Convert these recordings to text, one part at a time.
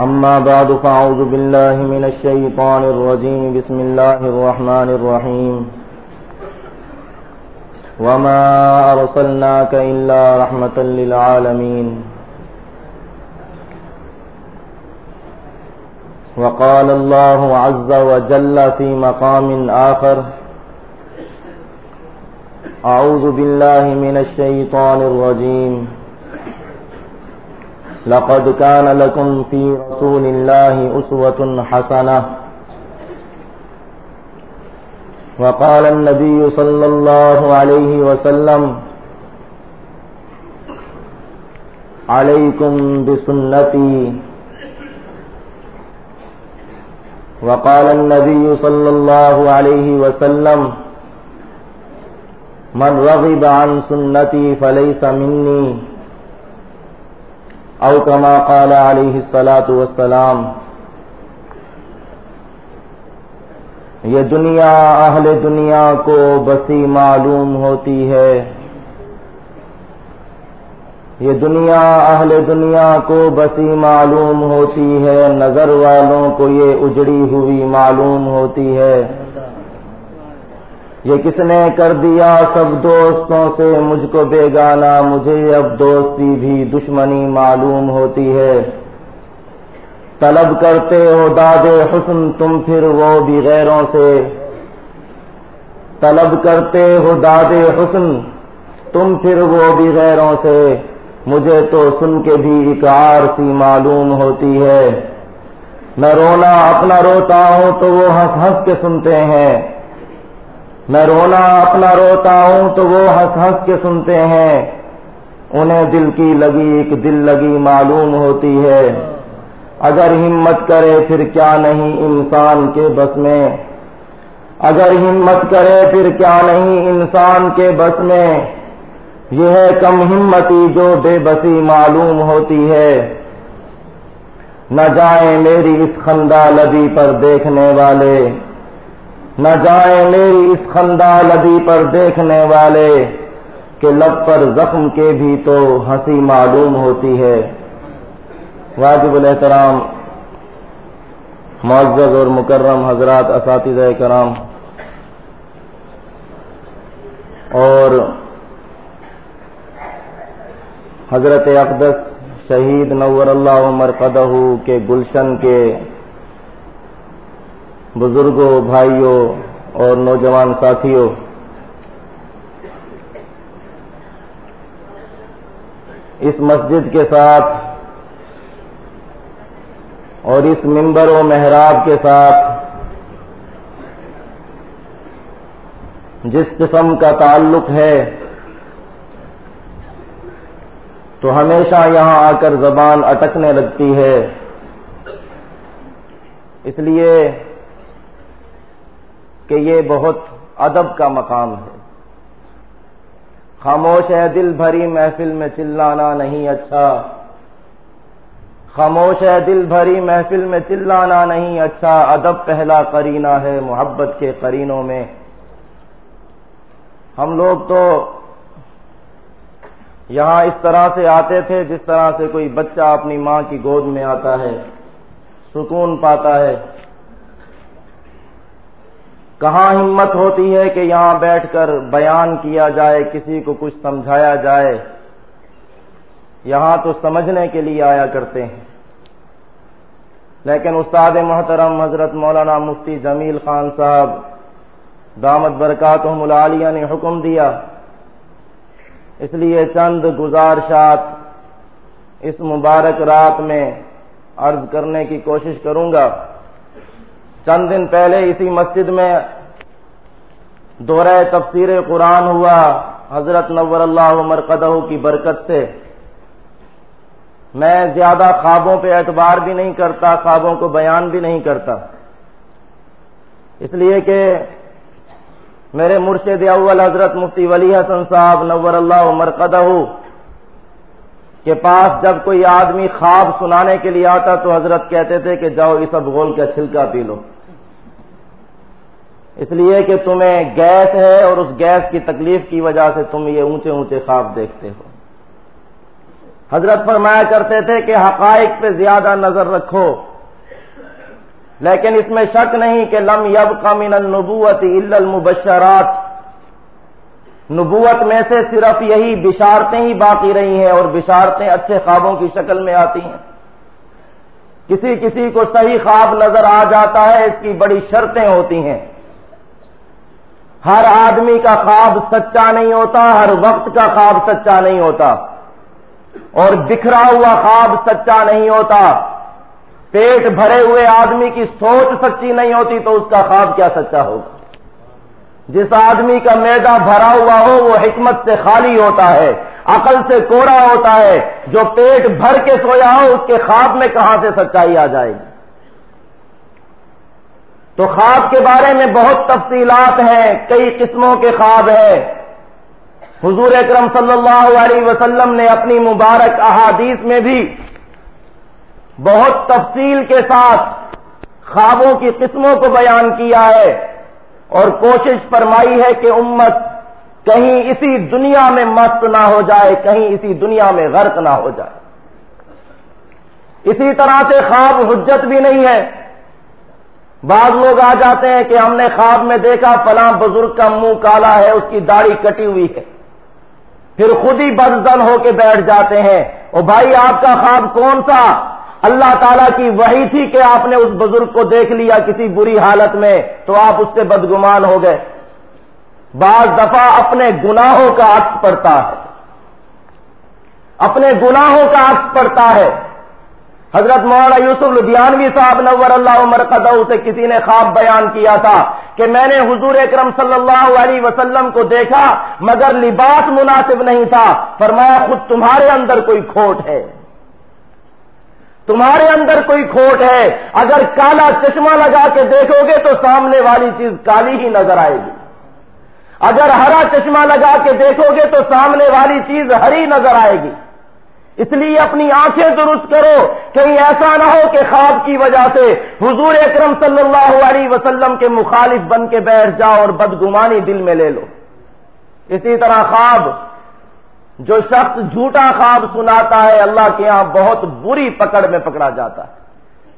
أما بعد، فأعوذ بالله من الشيطان الرجيم. بسم الله الرحمن الرحيم. وما أرسلناك إلا رحمة للعالمين. وقال الله عز وجل في مقام آخر أعوذ بالله من الشيطان الرجيم. لقد كان لكم في رسول الله أسوة حسنة. وقال النبي صلى الله عليه وسلم، عليكم بسنتي. وقال النبي صلى الله عليه وسلم، من رغب عن سنتي فليس مني. او كما قال عليه الصلاة والسلام، یہ دنیا، اہل دنیا کو بسی معلوم ہوتی ہے۔ یہ دنیا، اہل دنیا کو بسی معلوم ہوتی ہے، نظر والوں کو یہ اجڑی ہوئی معلوم ہوتی ہے۔ یہ کس نے کر دیا سب دوستوں سے مجھ کو بیگانا مجھے اب دوستی بھی دشمنی معلوم ہوتی ہے۔ طلب کرتے ہو داد حسن تم پھر وہ بھی غیروں سے۔ طلب کرتے ہو داد حسن تم پھر وہ بھی غیروں سے۔ مجھے تو سن کے بھی اکار سی معلوم ہوتی ہے۔ میں رونا اپنا روتا ہوں تو وہ ہنس ہنس کے سنتے ہیں۔ میں رونا اپنا روتا ہوں تو وہ ہنس ہنس کے سنتے ہیں۔ انہیں دل کی لگی، ایک دل لگی معلوم ہوتی ہے۔ اگر ہمت کرے پھر کیا نہیں انسان کے بس میں۔ اگر ہمت کرے پھر کیا نہیں انسان کے بس میں۔ یہ ہے کم ہمتی جو بے بسی معلوم ہوتی ہے۔ نہ جائیں میری اس خندہ لدی پر دیکھنے والے۔ نہ جائیں میری اس خندہ لدی پر دیکھنے والے کہ لب پر زخم کے بھی تو ہنسی معلوم ہوتی ہے۔ واجب الاحترام، معزز اور مکرم حضرات اساتذہ کرام، اور حضرت اقدس شہید نور اللہ عمر قدہ کے گلشن کے بزرگوں بھائیوں اور نوجوان ساتھیوں اس مسجد کے ساتھ اور اس ممبر و محراب کے ساتھ جس قسم کا تعلق ہے، تو ہمیشہ یہاں آ کر زبان اٹکنے لگتی ہے۔ اس لیے کہ یہ بہت ادب کا مقام ہے۔ خاموش ہے دل بھری محفل میں چلانا نہیں اچھا۔ خاموش ہے دل بھری محفل میں چلانا نہیں اچھا۔ ادب پہلا کرینہ ہے محبت کے کرینوں میں۔ ہم لوگ تو یہاں اس طرح سے آتے تھے جس طرح سے کوئی بچہ اپنی ماں کی گود میں آتا ہے، سکون پاتا ہے۔ کہاں ہمت ہوتی ہے کہ یہاں بیٹھ کر بیان کیا جائے، کسی کو کچھ سمجھایا جائے؟ یہاں تو سمجھنے کے لیے آیا کرتے ہیں۔ لیکن استاد محترم حضرت مولانا مفتی جمیل خان صاحب، دامت برکات العالیہ نے حکم دیا۔ اس لیے چند گزارشات اس مبارک رات میں عرض کرنے کی کوشش کروں گا۔ چند دن پہلے اسی مسجد میں دورہ تفسیر قرآن ہوا، حضرت نور اللہ عمر کی برکت سے۔ میں زیادہ خوابوں پہ اعتبار بھی نہیں کرتا، خوابوں کو بیان بھی نہیں کرتا۔ اس لیے کہ میرے مرشد اول حضرت مفتی ولی حسن صاحب، نور اللہ عمر کے پاس جب کوئی آدمی خواب سنانے کے لیے آتا تو حضرت کہتے تھے کہ جاؤ اس ابغول کا چھلکا پی لو۔ اس لیے کہ تمہیں گیس ہے اور اس گیس کی تکلیف کی وجہ سے تم یہ اونچے اونچے خواب دیکھتے ہو۔ حضرت فرمایا کرتے تھے کہ حقائق پہ زیادہ نظر رکھو۔ لیکن اس میں شک نہیں کہ لم یب کا من النبوت الا المبشرات۔ نبوت میں سے صرف یہی بشارتیں ہی باقی رہی ہیں اور بشارتیں اچھے خوابوں کی شکل میں آتی ہیں۔ کسی کسی کو صحیح خواب نظر آ جاتا ہے، اس کی بڑی شرطیں ہوتی ہیں۔ ہر آدمی کا خواب سچا نہیں ہوتا، ہر وقت کا خواب سچا نہیں ہوتا۔ اور بکھرا ہوا خواب سچا نہیں ہوتا۔ پیٹ بھرے ہوئے آدمی کی سوچ سچی نہیں ہوتی تو اس کا خواب کیا سچا ہوگا؟ جس آدمی کا میدا بھرا ہوا ہو، وہ حکمت سے خالی ہوتا ہے، عقل سے کوڑا ہوتا ہے۔ جو پیٹ بھر کے سویا ہو، اس کے خواب میں کہاں سے سچائی آ جائے گی؟ تو خواب کے بارے میں بہت تفصیلات ہیں، کئی قسموں کے خواب ہیں۔ حضور اکرم صلی اللہ علیہ وسلم نے اپنی مبارک احادیث میں بھی بہت تفصیل کے ساتھ خوابوں کی قسموں کو بیان کیا ہے۔ اور کوشش فرمائی ہے کہ امت کہیں اسی دنیا میں مست نہ ہو جائے، کہیں اسی دنیا میں غرق نہ ہو جائے۔ اسی طرح سے خواب حجت بھی نہیں ہے۔ بعض لوگ آ جاتے ہیں کہ ہم نے خواب میں دیکھا فلاں بزرگ کا منہ کالا ہے، اس کی داڑھی کٹی ہوئی ہے۔ پھر خود ہی بدزن ہو کے بیٹھ جاتے ہیں۔ اور بھائی، آپ کا خواب کون سا؟ اللہ تعالیٰ کی وہی تھی کہ آپ نے اس بزرگ کو دیکھ لیا کسی بری حالت میں تو آپ اس سے بدگمان ہو گئے۔ بعض دفعہ اپنے گناہوں کا عکس پڑتا ہے۔ اپنے گناہوں کا عکس پڑتا ہے۔ حضرت مولانا یوسف لدھیانوی صاحب نور اللہ عمر قدع سے کسی نے خواب بیان کیا تھا کہ میں نے حضور اکرم صلی اللہ علیہ وسلم کو دیکھا مگر لباس مناسب نہیں تھا۔ فرمایا، خود تمہارے اندر کوئی کھوٹ ہے۔ تمہارے اندر کوئی کھوٹ ہے، اگر کالا چشمہ لگا کے دیکھو گے تو سامنے والی چیز کالی ہی نظر آئے گی۔ اگر ہرا چشمہ لگا کے دیکھو گے تو سامنے والی چیز ہری نظر آئے گی۔ اس لیے اپنی آنکھیں درست کرو کہیں ایسا نہ ہو کہ خواب کی وجہ سے حضور اکرم صلی اللہ علیہ وسلم کے مخالف بن کے بیٹھ جاؤ اور بدگمانی دل میں لے لو۔ اسی طرح خواب جو شخص جھوٹا خواب سناتا ہے، اللہ کے یہاں بہت بری پکڑ میں پکڑا جاتا ہے۔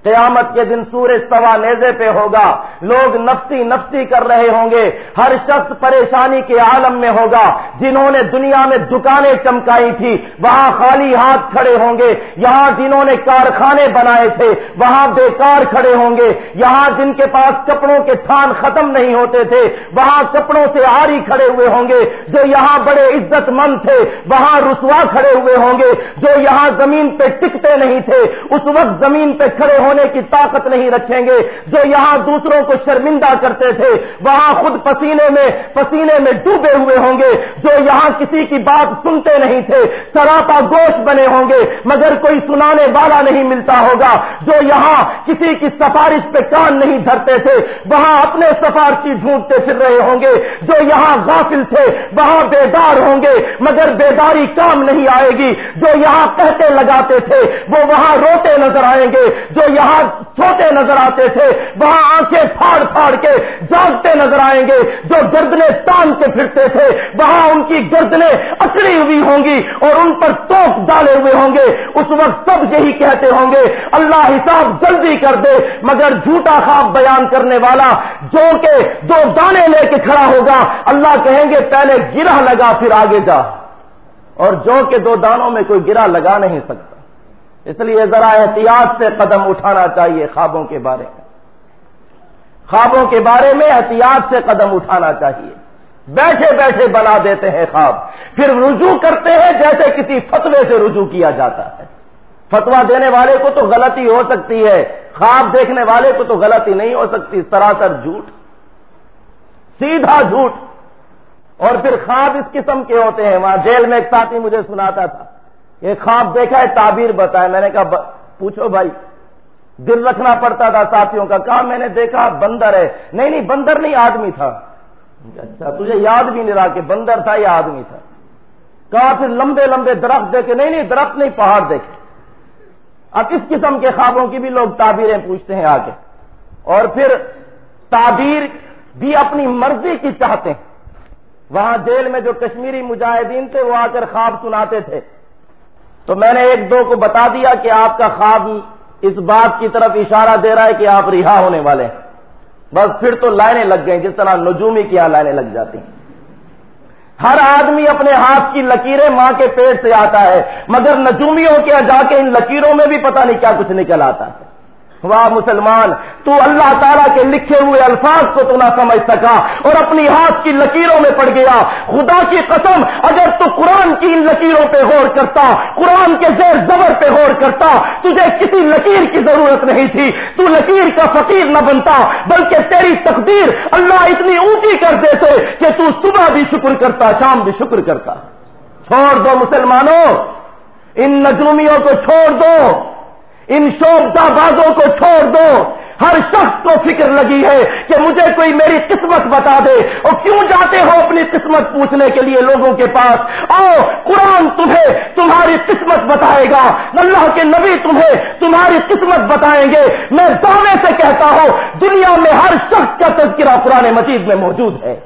قیامت کے دن سورج سوا نیزے پہ ہوگا۔ لوگ نفسی نفسی کر رہے ہوں گے۔ ہر شخص پریشانی کے عالم میں ہوگا۔ جنہوں نے دنیا میں دکانیں چمکائی تھی، وہاں خالی ہاتھ کھڑے ہوں گے۔ یہاں جنہوں نے کارخانے بنائے تھے، وہاں بیکار کھڑے ہوں گے۔ یہاں جن کے پاس کپڑوں کے تھان ختم نہیں ہوتے تھے، وہاں کپڑوں سے آری کھڑے ہوئے ہوں گے۔ جو یہاں بڑے عزت مند تھے، وہاں رسوا کھڑے ہوئے ہوں گے۔ جو یہاں زمین پہ ٹکتے نہیں تھے، اس وقت زمین پہ کھڑے ہوں ہونے کی طاقت نہیں رکھیں گے۔ جو یہاں دوسروں کو شرمندہ کرتے تھے، وہاں خود پسینے میں پسینے میں ڈوبے ہوئے ہوں گے۔ جو یہاں کسی کی بات سنتے نہیں تھے، سراپا گوشت بنے ہوں گے۔ مگر کوئی سنانے والا نہیں ملتا ہوگا۔ جو یہاں کسی کی سفارش پہ کان نہیں دھرتے تھے، وہاں اپنے سفارشی ڈھونڈتے پھر رہے ہوں گے۔ جو یہاں غافل تھے، وہاں بیدار ہوں گے۔ مگر بیداری کام نہیں آئے گی۔ جو یہاں کہتے لگاتے تھے، وہ وہاں روتے نظر آئیں گے۔ جو یہاں جہاں چھوٹے نظر آتے تھے، وہاں آنکھیں پھاڑ پھاڑ کے جاگتے نظر آئیں گے۔ جو گردنے تان کے پھرتے تھے، وہاں ان کی گردنے اکڑی ہوئی ہوں گی اور ان پر توپ ڈالے ہوئے ہوں گے۔ اس وقت سب یہی کہتے ہوں گے، اللہ حساب جلدی کر دے۔ مگر جھوٹا خواب بیان کرنے والا جو کہ دو دانے لے کے کھڑا ہوگا، اللہ کہیں گے، پہلے گرہ لگا، پھر آگے جا۔ اور جو کہ دو دانوں میں کوئی گرا لگا نہیں سکتا۔ اس لیے ذرا احتیاط سے قدم اٹھانا چاہیے خوابوں کے بارے میں۔ خوابوں کے بارے میں احتیاط سے قدم اٹھانا چاہیے۔ بیٹھے بیٹھے بنا دیتے ہیں خواب۔ پھر رجوع کرتے ہیں جیسے کسی فتوے سے رجوع کیا جاتا ہے۔ فتوا دینے والے کو تو غلطی ہو سکتی ہے۔ خواب دیکھنے والے کو تو غلطی نہیں ہو سکتی۔ سراسر جھوٹ۔ سیدھا جھوٹ۔ اور پھر خواب اس قسم کے ہوتے ہیں۔ وہاں جیل میں ایک ساتھی مجھے سناتا تھا۔ ایک خواب دیکھا ہے، تعبیر بتایا۔ میں نے کہا پوچھو بھائی، دل رکھنا پڑتا تھا ساتھیوں کا۔ کہا، میں نے دیکھا، بندر ہے۔ نہیں نہیں، بندر نہیں، آدمی تھا۔ اچھا تجھے یاد بھی نہیں رہا کہ بندر تھا یا آدمی تھا۔ کہا، پھر لمبے لمبے درخت دیکھے۔ نہیں نہیں، درخت نہیں، پہاڑ دیکھے۔ اب اس قسم کے خوابوں کی بھی لوگ تعبیریں پوچھتے ہیں آگے۔ اور پھر تعبیر بھی اپنی مرضی کی چاہتے ہیں۔ وہاں جیل میں جو کشمیری مجاہدین تھے، وہ آ کر خواب سناتے تھے۔ تو میں نے ایک دو کو بتا دیا کہ آپ کا خواب اس بات کی طرف اشارہ دے رہا ہے کہ آپ رہا ہونے والے ہیں۔ بس پھر تو لائنیں لگ گئیں، جس طرح نجومی کی یہاں لائنیں لگ جاتی۔ ہیں ہر آدمی اپنے ہاتھ کی لکیریں ماں کے پیٹ سے آتا ہے، مگر نجومیوں کے جا کے ان لکیروں میں بھی پتہ نہیں کیا کچھ نکل آتا۔ ہے واہ مسلمان، تو اللہ تعالیٰ کے لکھے ہوئے الفاظ کو تو نہ سمجھ سکا اور اپنی ہاتھ کی لکیروں میں پڑ گیا۔ خدا کی قسم، اگر تو قرآن کی ان لکیروں پہ غور کرتا، قرآن کے زیر زبر پہ غور کرتا، تجھے کسی لکیر کی ضرورت نہیں تھی۔ تو لکیر کا فقیر نہ بنتا، بلکہ تیری تقدیر اللہ اتنی اونچی کر دیتے کہ تو صبح بھی شکر کرتا، شام بھی شکر کرتا۔ چھوڑ دو مسلمانوں، ان نجومیوں کو چھوڑ دو۔ ان شوبتا بازوں کو چھوڑ دو۔ ہر شخص کو فکر لگی ہے کہ مجھے کوئی میری قسمت بتا دے۔ اور کیوں جاتے ہو اپنی قسمت پوچھنے کے لیے لوگوں کے پاس؟ آؤ، قرآن تمہیں تمہاری قسمت بتائے گا۔ اللہ کے نبی تمہیں تمہاری قسمت بتائیں گے۔ میں دعوے سے کہتا ہوں، دنیا میں ہر شخص کا تذکرہ قرآن مجید میں موجود ہے۔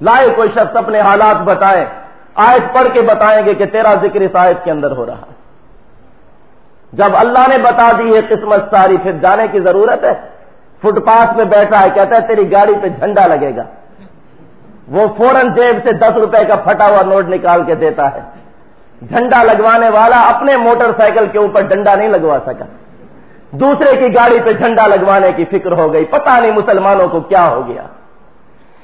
لائے کوئی شخص اپنے حالات بتائے، آیت پڑھ کے بتائیں گے کہ تیرا ذکر اس آیت کے اندر ہو رہا۔ ہے جب اللہ نے بتا دی ہے قسمت ساری، پھر جانے کی ضرورت ہے۔ فٹ پاتھ پہ بیٹھا ہے، کہتا ہے تیری گاڑی پہ جھنڈا لگے گا۔ وہ فوراً جیب سے دس روپے کا پھٹا ہوا نوٹ نکال کے دیتا ہے۔ جھنڈا لگوانے والا اپنے موٹر سائیکل کے اوپر ڈنڈا نہیں لگوا سکا۔ دوسرے کی گاڑی پہ جھنڈا لگوانے کی فکر ہو گئی۔ پتہ نہیں مسلمانوں کو کیا ہو گیا۔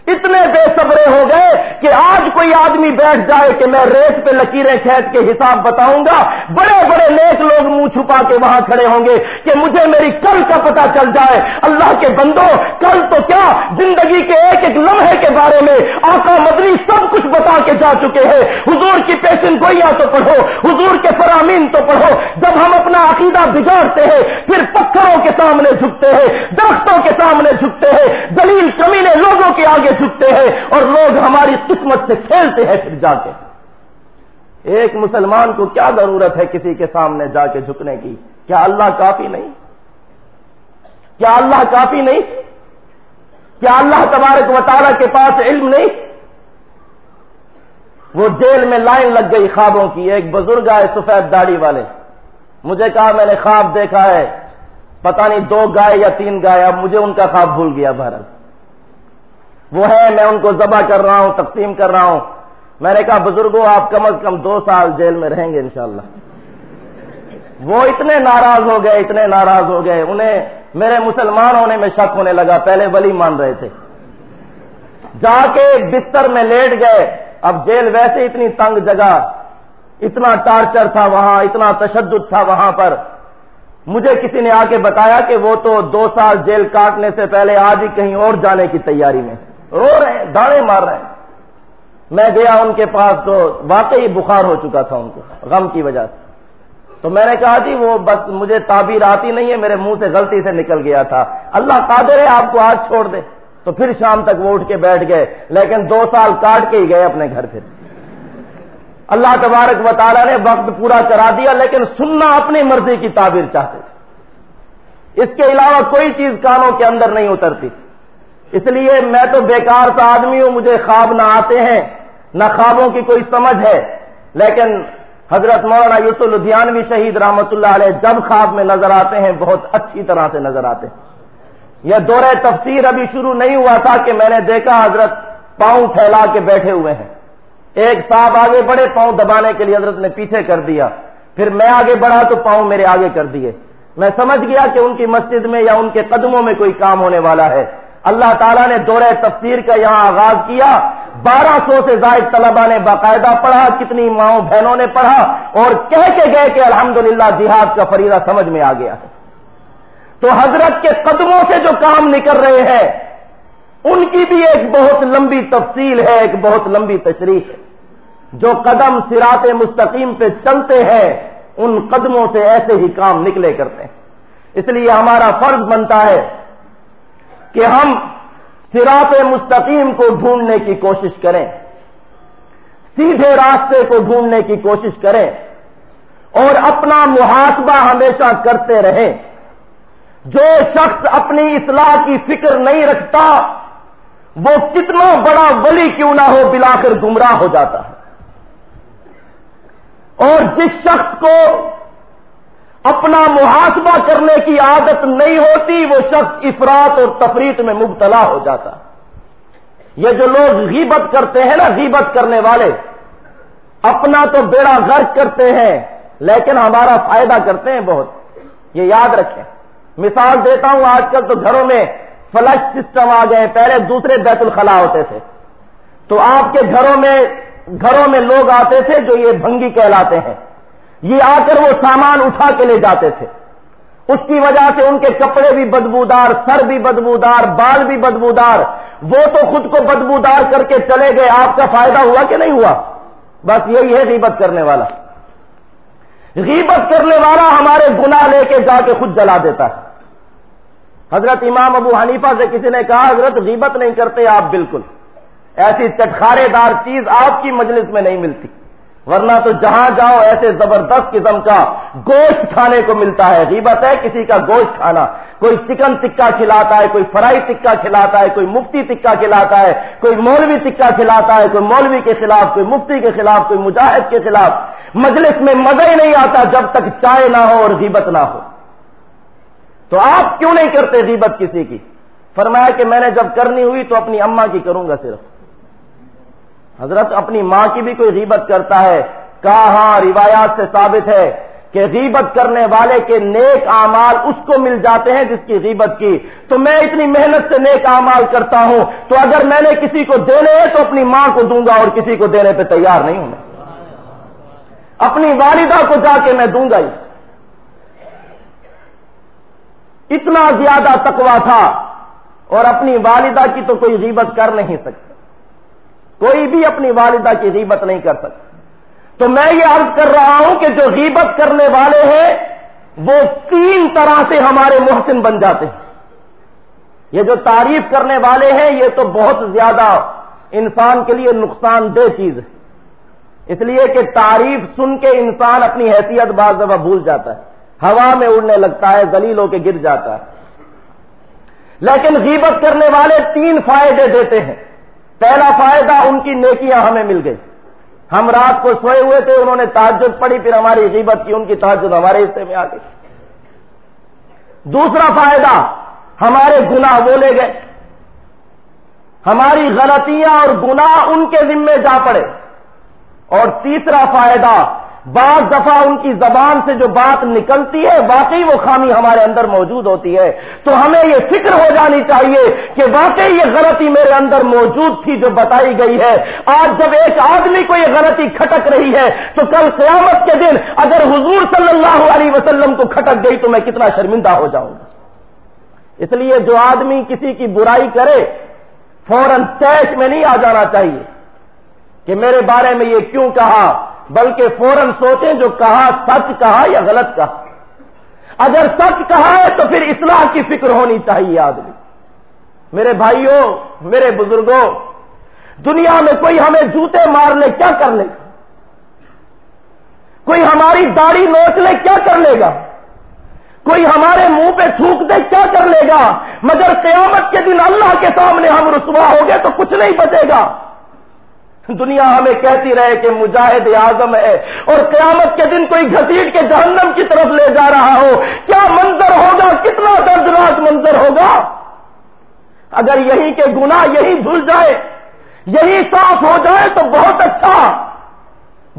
اتنے بے صبرے ہو گئے کہ آج کوئی آدمی بیٹھ جائے کہ میں ریت پہ لکیریں کھینچ کے حساب بتاؤں گا۔ بڑے بڑے نیک لوگ منہ چھپا کے وہاں کھڑے ہوں گے کہ مجھے میری کل کا پتا چل جائے۔ اللہ کے بندو، کل تو کیا زندگی کے ایک ایک لمحے کے بارے میں آقا مدنی سب کچھ بتا کے جا چکے ہیں۔ حضور کی پیشن گوئیاں تو پڑھو، حضور کے فرامین تو پڑھو۔ جب ہم اپنا عقیدہ بگاڑتے ہیں، پھر پتھروں کے سامنے جھکتے ہیں، درختوں کے سامنے جھکتے ہیں، دلیل کمینے کے آگے جھکتے ہیں اور لوگ ہماری قسمت سے کھیلتے ہیں، پھر جا کے ایک مسلمان کو کیا ضرورت ہے کسی کے سامنے جا کے جھکنے کی؟ کیا اللہ کافی نہیں؟ کیا اللہ کافی نہیں؟ کیا اللہ تبارک و تعالیٰ کے پاس علم نہیں؟ وہ جیل میں لائن لگ گئی خوابوں کی، ایک بزرگ آئے سفید داڑھی والے۔ مجھے کہا، میں نے خواب دیکھا ہے۔ پتہ نہیں دو گائے یا تین گائے، اب مجھے ان کا خواب بھول گیا بھارت وہ ہے، میں ان کو ذبح کر رہا ہوں، تقسیم کر رہا ہوں۔ میں نے کہا بزرگوں آپ کم از کم دو سال جیل میں رہیں گے انشاءاللہ۔ وہ اتنے ناراض ہو گئے، اتنے ناراض ہو گئے۔ انہیں میرے مسلمان ہونے میں شک ہونے لگا، پہلے ولی مان رہے تھے۔ جا کے بستر میں لیٹ گئے۔ اب جیل ویسے اتنی تنگ جگہ، اتنا ٹارچر تھا وہاں، اتنا تشدد تھا وہاں پر۔ مجھے کسی نے آ کے بتایا کہ وہ تو دو سال جیل کاٹنے سے پہلے آج ہی کہیں اور جانے کی تیاری میں۔ رو رہے ہیں، داڑے مار رہے ہیں۔ میں گیا ان کے پاس تو واقعی بخار ہو چکا تھا ان کو، غم کی وجہ سے۔ تو میں نے کہا جی وہ بس مجھے تعبیر آتی نہیں ہے، میرے منہ سے غلطی سے نکل گیا تھا۔ اللہ قادر ہے، آپ کو آج چھوڑ دے۔ تو پھر شام تک وہ اٹھ کے بیٹھ گئے، لیکن دو سال کاٹ کے ہی گئے اپنے گھر پھر۔ اللہ تبارک و تعالیٰ نے وقت پورا کرا دیا، لیکن سننا اپنی مرضی کی تعبیر چاہتے تھے۔ اس کے علاوہ کوئی چیز کانوں کے اندر نہیں اترتی۔ اس لیے میں تو بیکار سا آدمی ہوں، مجھے خواب نہ آتے ہیں، نہ خوابوں کی کوئی سمجھ ہے۔ لیکن حضرت مولانا یوسف لدھیانوی شہید رحمت اللہ علیہ جب خواب میں نظر آتے ہیں، بہت اچھی طرح سے نظر آتے ہیں۔ یہ دور تفسیر ابھی شروع نہیں ہوا تھا کہ میں نے دیکھا حضرت پاؤں پھیلا کے بیٹھے ہوئے ہیں۔ ایک صاحب آگے بڑھے، پاؤں دبانے کے لیے حضرت نے پیچھے کر دیا۔ پھر میں آگے بڑھا تو پاؤں میرے آگے کر دیے۔ میں سمجھ گیا کہ ان کی مسجد میں یا ان کے قدموں میں کوئی کام ہونے والا ہے۔ اللہ تعالیٰ نے دورہ تفسیر کا یہاں آغاز کیا۔ بارہ سو سے زائد طلبا نے باقاعدہ پڑھا، کتنی ماؤں بہنوں نے پڑھا اور کہہ کے گئے کہ الحمدللہ جہاد کا فریضہ سمجھ میں آ گیا۔ ہے تو حضرت کے قدموں سے جو کام نکل رہے ہیں، ان کی بھی ایک بہت لمبی تفصیل ہے، ایک بہت لمبی تشریح ہے۔ جو قدم سرات مستقیم پہ چلتے ہیں، ان قدموں سے ایسے ہی کام نکلے کرتے ہیں۔ اس لیے ہمارا فرض بنتا ہے کہ ہم سراط مستقیم کو ڈھونڈنے کی کوشش کریں، سیدھے راستے کو ڈھونڈنے کی کوشش کریں اور اپنا محاسبہ ہمیشہ کرتے رہیں۔ جو شخص اپنی اصلاح کی فکر نہیں رکھتا، وہ کتنا بڑا ولی کیوں نہ ہو بلا کر گمراہ ہو جاتا ہے۔ اور جس شخص کو اپنا محاسبہ کرنے کی عادت نہیں ہوتی، وہ شخص افراد اور تفریح میں مبتلا ہو جاتا۔ یہ جو لوگ غیبت کرتے ہیں نا، غیبت کرنے والے، اپنا تو بیڑا غرق کرتے ہیں، لیکن ہمارا فائدہ کرتے ہیں بہت۔ یہ یاد رکھیں۔ مثال دیتا ہوں، آج کل تو گھروں میں فلش سسٹم آ گئے، پہلے دوسرے بیت الخلا ہوتے تھے۔ تو آپ کے گھروں میں گھروں میں لوگ آتے تھے جو یہ بھنگی کہلاتے ہیں۔ یہ آ کر وہ سامان اٹھا کے لے جاتے تھے۔ اس کی وجہ سے ان کے کپڑے بھی بدبودار، سر بھی بدبودار، بال بھی بدبودار۔ وہ تو خود کو بدبودار کر کے چلے گئے۔ آپ کا فائدہ ہوا کہ نہیں ہوا؟ بس یہی ہے غیبت کرنے والا۔ غیبت کرنے والا ہمارے گناہ لے کے جا کے خود جلا دیتا ہے۔ حضرت امام ابو حنیفہ سے کسی نے کہا، حضرت غیبت نہیں کرتے آپ، بالکل۔ ایسی چٹخارے دار چیز آپ کی مجلس میں نہیں ملتی۔ ورنہ تو جہاں جاؤ ایسے زبردست قسم کا گوشت کھانے کو ملتا ہے۔ غیبت ہے کسی کا گوشت کھانا۔ کوئی چکن ٹکا کھلاتا ہے، کوئی فرائی ٹکا کھلاتا ہے، کوئی مفتی ٹکا کھلاتا ہے، کوئی مولوی ٹکا کھلاتا ہے، کوئی مولوی کے خلاف، کوئی مفتی کے خلاف، کوئی مجاہد کے خلاف۔ مجلس میں مزہ ہی نہیں آتا جب تک چائے نہ ہو اور غیبت نہ ہو۔ تو آپ کیوں نہیں کرتے غیبت کسی کی؟ فرمایا کہ میں نے جب کرنی ہوئی تو اپنی اما کی کروں گا صرف۔ حضرت اپنی ماں کی بھی کوئی غیبت کرتا ہے۔ کہا ہاں روایات سے ثابت ہے کہ غیبت کرنے والے کے نیک اعمال اس کو مل جاتے ہیں جس کی غیبت کی۔ تو میں اتنی محنت سے نیک اعمال کرتا ہوں۔ تو اگر میں نے کسی کو دینے ہیں تو اپنی ماں کو دوں گا اور کسی کو دینے پہ تیار نہیں ہوں میں۔ اپنی والدہ کو جا کے میں دوں گا ہی۔ اتنا زیادہ تقوا تھا اور اپنی والدہ کی تو کوئی غیبت کر نہیں سکتا۔ کوئی بھی اپنی والدہ کی غیبت نہیں کر سکتا۔ تو میں یہ عرض کر رہا ہوں کہ جو غیبت کرنے والے ہیں، وہ تین طرح سے ہمارے محسن بن جاتے ہیں۔ یہ جو تعریف کرنے والے ہیں، یہ تو بہت زیادہ انسان کے لیے نقصان دہ چیز ہے۔ اس لیے کہ تعریف سن کے انسان اپنی حیثیت بعض دفعہ بھول جاتا ہے۔ ہوا میں اڑنے لگتا ہے زلیل ہو کے گر جاتا ہے۔ لیکن غیبت کرنے والے تین فائدے دیتے ہیں۔ پہلا فائدہ ان کی نیکیاں ہمیں مل گئی۔ ہم رات کو سوئے ہوئے تھے، انہوں نے تعجد پڑی پھر ہماری غیبت کی، ان کی تعجد ہمارے حصے میں آ گئی۔ دوسرا فائدہ، ہمارے گناہ بولے گئے۔ ہماری غلطیاں اور گناہ ان کے ذمے جا پڑے۔ اور تیسرا فائدہ بعض دفعہ ان کی زبان سے جو بات نکلتی ہے، واقعی وہ خامی ہمارے اندر موجود ہوتی ہے۔ تو ہمیں یہ فکر ہو جانی چاہیے کہ واقعی یہ غلطی میرے اندر موجود تھی جو بتائی گئی ہے۔ آج جب ایک آدمی کو یہ غلطی کھٹک رہی ہے، تو کل قیامت کے دن اگر حضور صلی اللہ علیہ وسلم کو کھٹک گئی تو میں کتنا شرمندہ ہو جاؤں گا۔ اس لیے جو آدمی کسی کی برائی کرے، فوراً تیش میں نہیں آ جانا چاہیے کہ میرے بارے میں یہ کیوں کہا۔ بلکہ فوراً سوچیں جو کہا سچ کہا یا غلط کہا۔ اگر سچ کہا ہے تو پھر اصلاح کی فکر ہونی چاہیے آدمی۔ میرے بھائیوں، میرے بزرگوں، دنیا میں کوئی ہمیں جوتے مار لے، کیا کر لے گا؟ کوئی ہماری داڑھی نوچ لے، کیا کر لے گا؟ کوئی ہمارے منہ پہ تھوک دے، کیا کر لے گا؟ مگر قیامت کے دن اللہ کے سامنے ہم رسوا ہو گئے تو کچھ نہیں بچے گا۔ دنیا ہمیں کہتی رہے کہ مجاہد اعظم ہے اور قیامت کے دن کوئی گھسیٹ کے جہنم کی طرف لے جا رہا ہو، کیا منظر ہوگا؟ کتنا دردناک منظر ہوگا؟ اگر یہی کے گنا یہی دھل جائے، یہی صاف ہو جائے تو بہت اچھا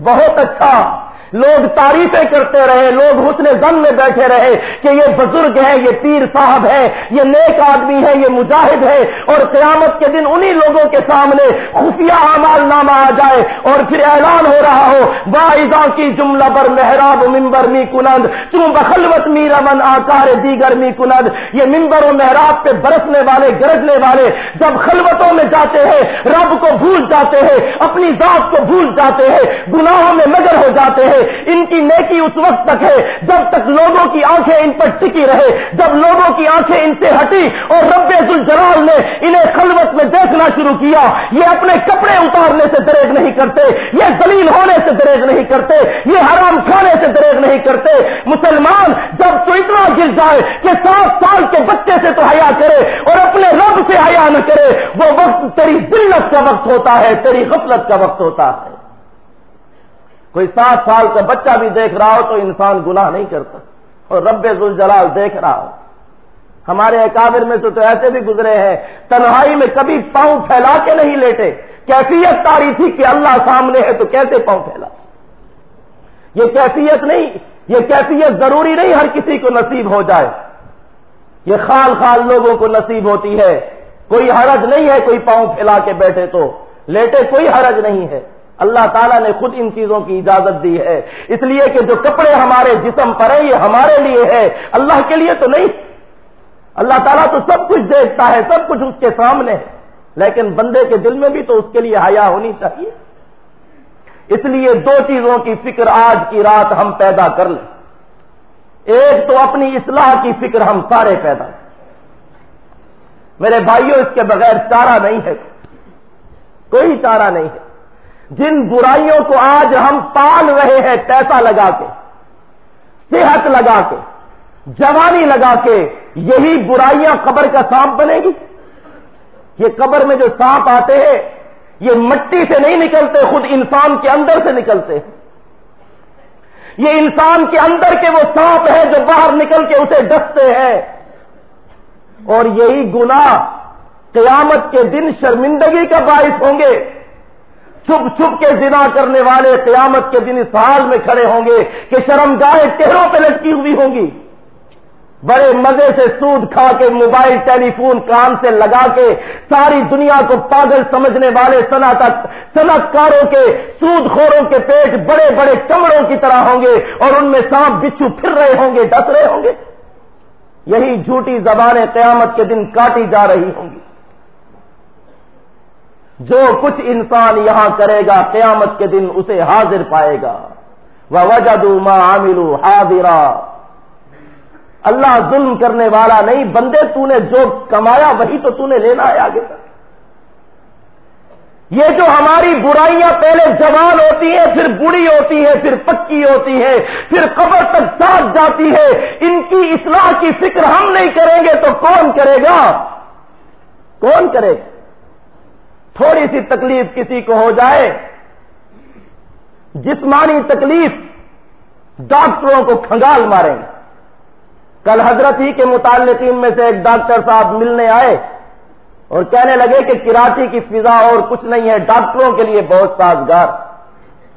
بہت اچھا۔ لوگ تعریفیں کرتے رہے، لوگ حسن زن میں بیٹھے رہے کہ یہ بزرگ ہے، یہ پیر صاحب ہے، یہ نیک آدمی ہے، یہ مجاہد ہے اور قیامت کے دن انہی لوگوں کے سامنے خفیہ اعمال نامہ آ جائے اور پھر اعلان ہو رہا ہو واحدہ کی جملہ پر محراب ممبر می کنند چون بخلوت می رمن آکار دیگر می کنند۔ یہ ممبر و محراب پہ برسنے والے، گرجنے والے جب خلوتوں میں جاتے ہیں، رب کو بھول جاتے ہیں، اپنی ذات کو بھول جاتے ہیں، گناہوں میں مگر ہو جاتے ہیں ان کی نیکی اس وقت تک ہے جب تک لوگوں کی آنکھیں ان پر ٹکی رہے، جب لوگوں کی آنکھیں ان سے ہٹی اور رب الجلال نے انہیں خلوت میں دیکھنا شروع کیا، یہ اپنے کپڑے اتارنے سے دریغ نہیں کرتے، یہ دلیل ہونے سے دریغ نہیں کرتے، یہ حرام کھانے سے دریغ نہیں کرتے۔ مسلمان جب تو اتنا گر جائے کہ سات سال کے بچے سے تو حیا کرے اور اپنے رب سے حیا نہ کرے، وہ وقت تیری دلت کا وقت ہوتا ہے، تیری غفلت کا وقت ہوتا ہے۔ کوئی سات سال کا بچہ بھی دیکھ رہا ہو تو انسان گناہ نہیں کرتا اور رب الجلال دیکھ رہا ہو۔ ہمارے اکابر میں تو ایسے بھی گزرے ہیں، تنہائی میں کبھی پاؤں پھیلا کے نہیں لیٹے۔ کیفیت تاری تھی کہ اللہ سامنے ہے تو کیسے پاؤں پھیلا؟ یہ کیفیت نہیں، یہ کیفیت ضروری نہیں ہر کسی کو نصیب ہو جائے۔ یہ خال خال لوگوں کو نصیب ہوتی ہے۔ کوئی حرج نہیں ہے کوئی پاؤں پھیلا کے بیٹھے تو۔ لیٹے کوئی حرج نہیں ہے۔ اللہ تعالیٰ نے خود ان چیزوں کی اجازت دی ہے۔ اس لیے کہ جو کپڑے ہمارے جسم پر ہیں، یہ ہمارے لیے ہے اللہ کے لیے تو نہیں۔ اللہ تعالیٰ تو سب کچھ دیکھتا ہے، سب کچھ اس کے سامنے ہے۔ لیکن بندے کے دل میں بھی تو اس کے لیے حیا ہونی چاہیے۔ اس لیے دو چیزوں کی فکر آج کی رات ہم پیدا کر لیں۔ ایک تو اپنی اصلاح کی فکر ہم سارے پیدا کریں۔ میرے بھائیوں اس کے بغیر چارہ نہیں ہے۔ کوئی چارہ نہیں ہے۔ جن برائیوں کو آج ہم پال رہے ہیں، پیسہ لگا کے، صحت لگا کے، جوانی لگا کے، یہی برائیاں قبر کا سانپ بنے گی؟ یہ قبر میں جو سانپ آتے ہیں، یہ مٹی سے نہیں نکلتے، خود انسان کے اندر سے نکلتے ہیں۔ یہ انسان کے اندر کے وہ سانپ ہیں جو باہر نکل کے اسے ڈستے ہیں۔ اور یہی گناہ قیامت کے دن شرمندگی کا باعث ہوں گے۔ چھپ چھپ کے زنا کرنے والے قیامت کے دن اس حال میں کھڑے ہوں گے کہ شرم گاہیں چہروں پہ لٹکی ہوئی ہوں گی۔ بڑے مزے سے سود کھا کے موبائل، ٹیلی فون کان سے لگا کے ساری دنیا کو پاگل سمجھنے والے صنعت صنعت کاروں کے سود خوروں کے پیٹ بڑے بڑے کمروں کی طرح ہوں گے اور ان میں سانپ بچھو پھر رہے ہوں گے، ڈس رہے ہوں گے۔ یہی جھوٹی زبانیں قیامت کے دن کاٹی جا رہی ہوں گی۔ جو کچھ انسان یہاں کرے گا قیامت کے دن اسے حاضر پائے گا۔ وہ وجہ ماں عاملو حاضرا۔ اللہ ظلم کرنے والا نہیں، بندے تو نے جو کمایا وہی تو تو نے لینا ہے آگے تک۔ یہ جو ہماری برائیاں پہلے جوان ہوتی ہیں، پھر بری ہوتی ہے پھر پکی ہوتی ہے پھر قبر تک ساتھ جاتی ہے، ان کی اصلاح کی فکر ہم نہیں کریں گے تو کون کرے گا؟ کون کرے گا؟ تھوڑی سی تکلیف کسی کو ہو جائے، جسمانی تکلیف ڈاکٹروں کو کھنگال ماریں کل حضرت ہی کے متعلقین میں سے ایک ڈاکٹر صاحب ملنے آئے اور کہنے لگے کہ کراچی کی فضا اور کچھ نہیں ہے، ڈاکٹروں کے لیے بہت سازگار۔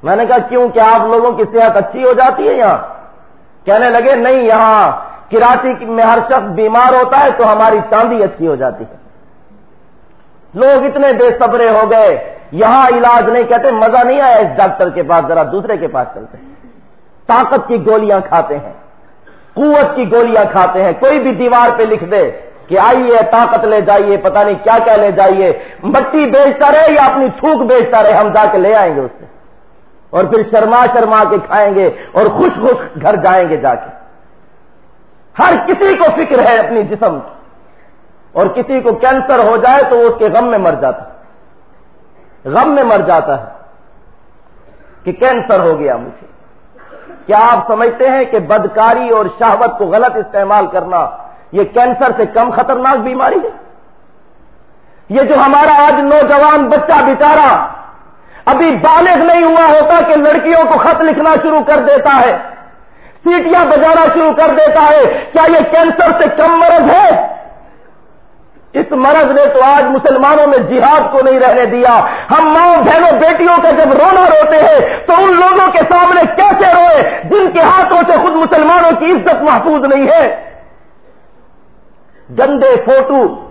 میں نے کہا، کیوں کہ آپ لوگوں کی صحت اچھی ہو جاتی ہے یہاں؟ کہنے لگے، نہیں، یہاں کراچی میں ہر شخص بیمار ہوتا ہے تو ہماری چاندی اچھی ہو جاتی ہے۔ لوگ اتنے بے صبرے ہو گئے، یہاں علاج نہیں کہتے، مزہ نہیں آیا اس ڈاکٹر کے پاس، ذرا دوسرے کے پاس چلتے ہیں۔ طاقت کی گولیاں کھاتے ہیں، قوت کی گولیاں کھاتے ہیں۔ کوئی بھی دیوار پہ لکھ دے کہ آئیے، طاقت لے جائیے، پتہ نہیں کیا کیا لے جائیے۔ مٹی بیچتا رہے یا اپنی تھوک بیچتا رہے، ہم جا کے لے آئیں گے اس سے۔ اور پھر شرما شرما کے کھائیں گے اور خوش خوش گھر جائیں گے جا کے۔ ہر کسی کو فکر ہے اپنی جسم کی۔ اور کسی کو کینسر ہو جائے تو وہ اس کے غم میں مر جاتا ہے۔ غم میں مر جاتا ہے کہ کینسر ہو گیا مجھے۔ کیا آپ سمجھتے ہیں کہ بدکاری اور شہوت کو غلط استعمال کرنا یہ کینسر سے کم خطرناک بیماری ہے؟ یہ جو ہمارا آج نوجوان بچہ بچارا ابھی بالغ نہیں ہوا ہوتا کہ لڑکیوں کو خط لکھنا شروع کر دیتا ہے، سیٹیاں بجانا شروع کر دیتا ہے، کیا یہ کینسر سے کم مرض ہے؟ اس مرض نے تو آج مسلمانوں میں جہاد کو نہیں رہنے دیا۔ ہم ماؤں بہنوں بیٹیوں کا جب رونا روتے ہیں، تو ان لوگوں کے سامنے کیسے روئے؟ جن کے ہاتھوں سے خود مسلمانوں کی عزت محفوظ نہیں ہے۔ گندے فوٹو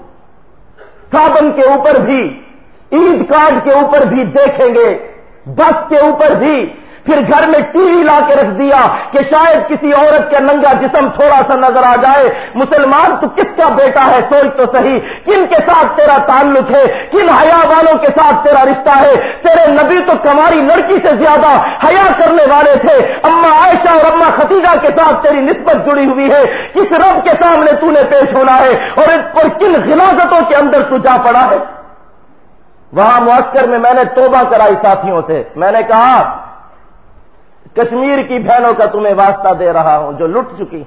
صابن کے اوپر بھی، عید کارڈ کے اوپر بھی دیکھیں گے، بس کے اوپر بھی۔ پھر گھر میں ٹی وی لا کے رکھ دیا کہ شاید کسی عورت کا ننگا جسم تھوڑا سا نظر آ جائے۔ مسلمان، تو کس کا بیٹا ہے؟ سوچ تو صحیح۔ کن کے ساتھ تیرا تعلق ہے؟ کن حیا والوں کے ساتھ تیرا رشتہ ہے؟ تیرے نبی تو کماری لڑکی سے زیادہ حیا کرنے والے تھے۔ اما عائشہ اور اما ختیجہ کے ساتھ تیری نسبت جڑی ہوئی ہے۔ کس رب کے سامنے تو نے پیش ہونا ہے؟ اور کن غلاظتوں کے اندر تو جا پڑا ہے؟ وہاں معسکر میں میں نے توبہ کرائی ساتھیوں سے۔ میں نے کہا کشمیر کی بہنوں کا تمہیں واسطہ دے رہا ہوں جو لٹ چکی۔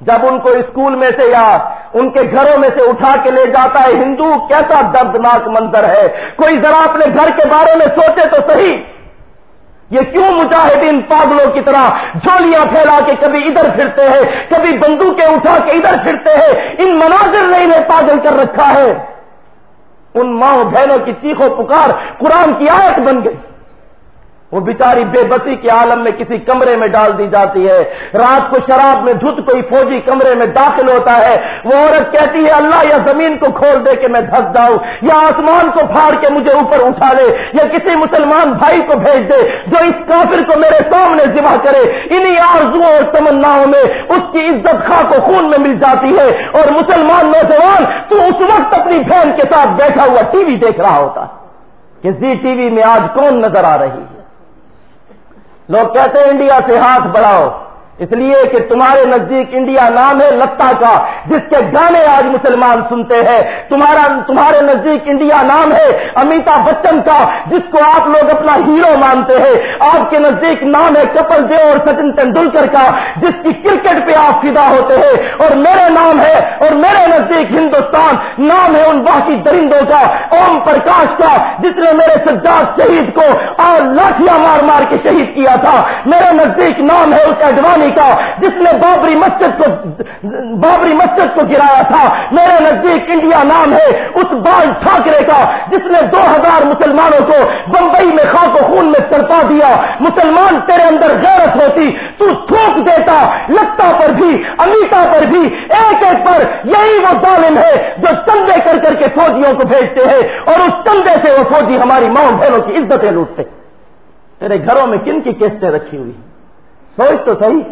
جب ان کو اسکول میں سے یا ان کے گھروں میں سے اٹھا کے لے جاتا ہے، ہندو کیسا دردناک منظر ہے۔ کوئی ذرا اپنے گھر کے بارے میں سوچے تو صحیح۔ یہ کیوں مجاہدین پاگلوں کی طرح جھولیاں پھیلا کے کبھی ادھر پھرتے ہیں، کبھی بندوقیں اٹھا کے ادھر پھرتے ہیں۔ ان مناظر نے انہیں پاگل کر رکھا ہے۔ ان ماں بہنوں کی چیخو پکار قرآن کی آیت بن گئی۔ وہ بیچاری بے بسی کے عالم میں کسی کمرے میں ڈال دی جاتی ہے۔ رات کو شراب میں دھت کوئی فوجی کمرے میں داخل ہوتا ہے۔ وہ عورت کہتی ہے، اللہ یا زمین کو کھول دے کہ میں دھس جاؤں، یا آسمان کو پھاڑ کے مجھے اوپر اٹھا لے، یا کسی مسلمان بھائی کو بھیج دے جو اس کافر کو میرے سامنے ذبح کرے۔ انہی آرزو اور تمناؤں میں اس کی عزت خواہ کو خون میں مل جاتی ہے۔ اور مسلمان نوجوان، تو اس وقت اپنی بہن کے ساتھ بیٹھا ہوا ٹی وی دیکھ رہا ہوتا کہ زی ٹی وی میں آج کون نظر آ رہی ہے؟ لوگ کہتے ہیں انڈیا سے ہاتھ بڑھاؤ اس لیے کہ تمہارے نزدیک انڈیا نام ہے لتا کا، جس کے گانے آج مسلمان سنتے ہیں۔ تمہارا تمہارے نزدیک انڈیا نام ہے امیتابھ بچن کا، جس کو آپ لوگ اپنا ہیرو مانتے ہیں۔ آپ کے نزدیک نام ہے کپل دیو اور سچن تندولکر کا، جس کی کرکٹ پہ آپ فدا ہوتے ہیں۔ اور میرے نام ہے اور میرے نزدیک ہندوستان نام ہے ان باقی درندوں کا، اوم پرکاش کا، جس نے میرے سجاد شہید کو اور لاٹیاں مار مار کے شہید کیا تھا۔ میرے نزدیک نام ہے اس ایڈوانی کا جس نے بابری مسجد کو بابری مسجد کو گرایا تھا۔ میرے نزدیک انڈیا نام ہے اس بال ٹھاکرے کا، جس نے دو ہزار مسلمانوں کو بمبئی میں خاک و خون میں تڑپا دیا۔ مسلمان تیرے اندر غیرت ہوتی، تو تھوک دیتا لگتا پر بھی، امیتا پر بھی، ایک ایک پر۔ یہی وہ ظالم ہے جو چندے کر کر کے فوجیوں کو بھیجتے ہیں، اور اس چندے سے وہ فوجی ہماری ماں بہنوں کی عزتیں لوٹتے۔ تیرے گھروں میں کن کی قسطیں رکھی ہوئی ہیں؟ سوچ تو صحیح۔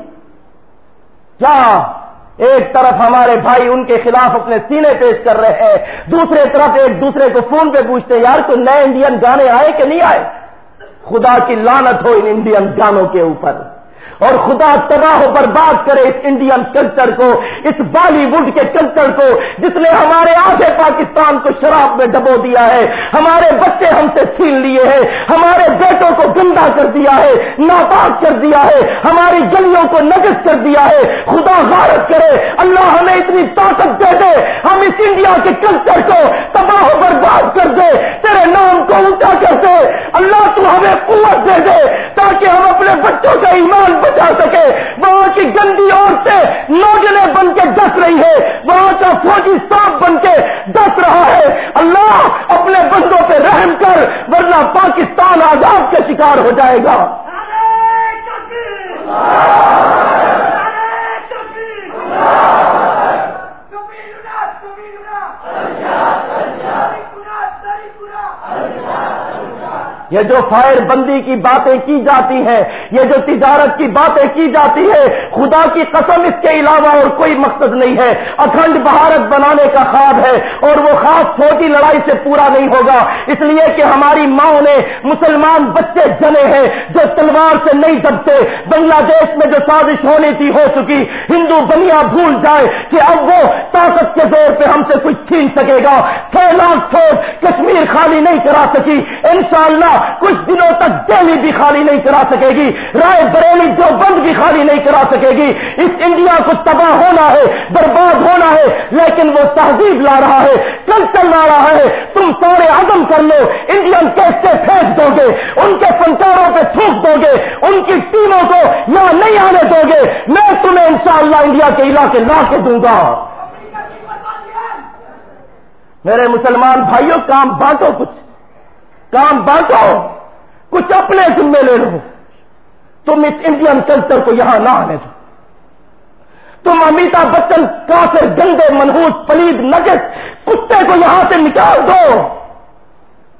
کیا ایک طرف ہمارے بھائی ان کے خلاف اپنے سینے پیش کر رہے ہیں، دوسرے طرف ایک دوسرے کو فون پہ پوچھتے یار کوئی نئے انڈین گانے آئے کہ نہیں آئے؟ خدا کی لانت ہو ان انڈین گانوں کے اوپر۔ اور خدا تباہ و برباد کرے اس انڈین کلچر کو، اس بالی ووڈ کے کلچر کو، جس نے ہمارے آگے پاکستان کو شراب میں ڈبو دیا ہے، ہمارے بچے ہم سے چھین لیے ہیں، ہمارے بیٹوں کو گندا کر دیا ہے، ناپاک کر دیا ہے، ہماری گلیوں کو نجس کر دیا ہے۔ خدا غارت کرے، اللہ ہمیں اتنی طاقت دے دے، ہم اس انڈیا کے کلچر کو تباہ و برباد کر دے، تیرے نام کو اونچا کر دے۔ اللہ تو ہمیں قوت دے دے تاکہ ہم اپنے بچوں کا ایمان جا سکے۔ وہاں کی گندی عورتیں نوجلیں بن کے دس رہی ہے وہاں کا فوجی صاف بن کے دس رہا ہے۔ اللہ اپنے بندوں پہ رحم کر، ورنہ پاکستان آزاد کے شکار ہو جائے گا۔ یہ جو فائر بندی کی باتیں کی جاتی ہیں، یہ جو تجارت کی باتیں کی جاتی ہے خدا کی قسم اس کے علاوہ اور کوئی مقصد نہیں ہے۔ اکھنڈ بھارت بنانے کا خواب ہے اور وہ خاص چھوٹی لڑائی سے پورا نہیں ہوگا۔ اس لیے کہ ہماری ماں نے مسلمان بچے جنے ہیں جو تلوار سے نہیں دبتے بنگلہ دیش میں جو سازش ہونی تھی، ہو چکی۔ ہندو بنیا بھول جائے کہ اب وہ طاقت کے زور پہ ہم سے کچھ چھین سکے گا۔ چھ لاکھ چھوٹ کشمیر خالی نہیں کرا سکی۔ انشاءاللہ کچھ دنوں تک دہلی بھی خالی نہیں کرا سکے گی، رائے بریلی جو بند بھی خالی نہیں کرا سکے گی۔ اس انڈیا کو تباہ ہونا ہے، برباد ہونا ہے، لیکن وہ تہذیب لا رہا ہے کل چل لا رہا ہے۔ تم سارے عدم کر لو، انڈین کیسے پھینک دو گے، ان کے فنکاروں پہ تھوک دو گے، ان کی ٹیموں کو یہاں نہیں آنے دو گے۔ میں تمہیں انشاءاللہ انڈیا کے علاقے لا کے دوں گا۔ میرے مسلمان بھائیوں، کام بانٹو کچھ کام بانٹو کچھ اپنے ذمے لے لو۔ تم اس انڈین کلچر کو یہاں نہ آنے دو۔ تم امیتابھ بچن، کافر، گندے، منہوس، پلید نجس کتے کو یہاں سے نکال دو۔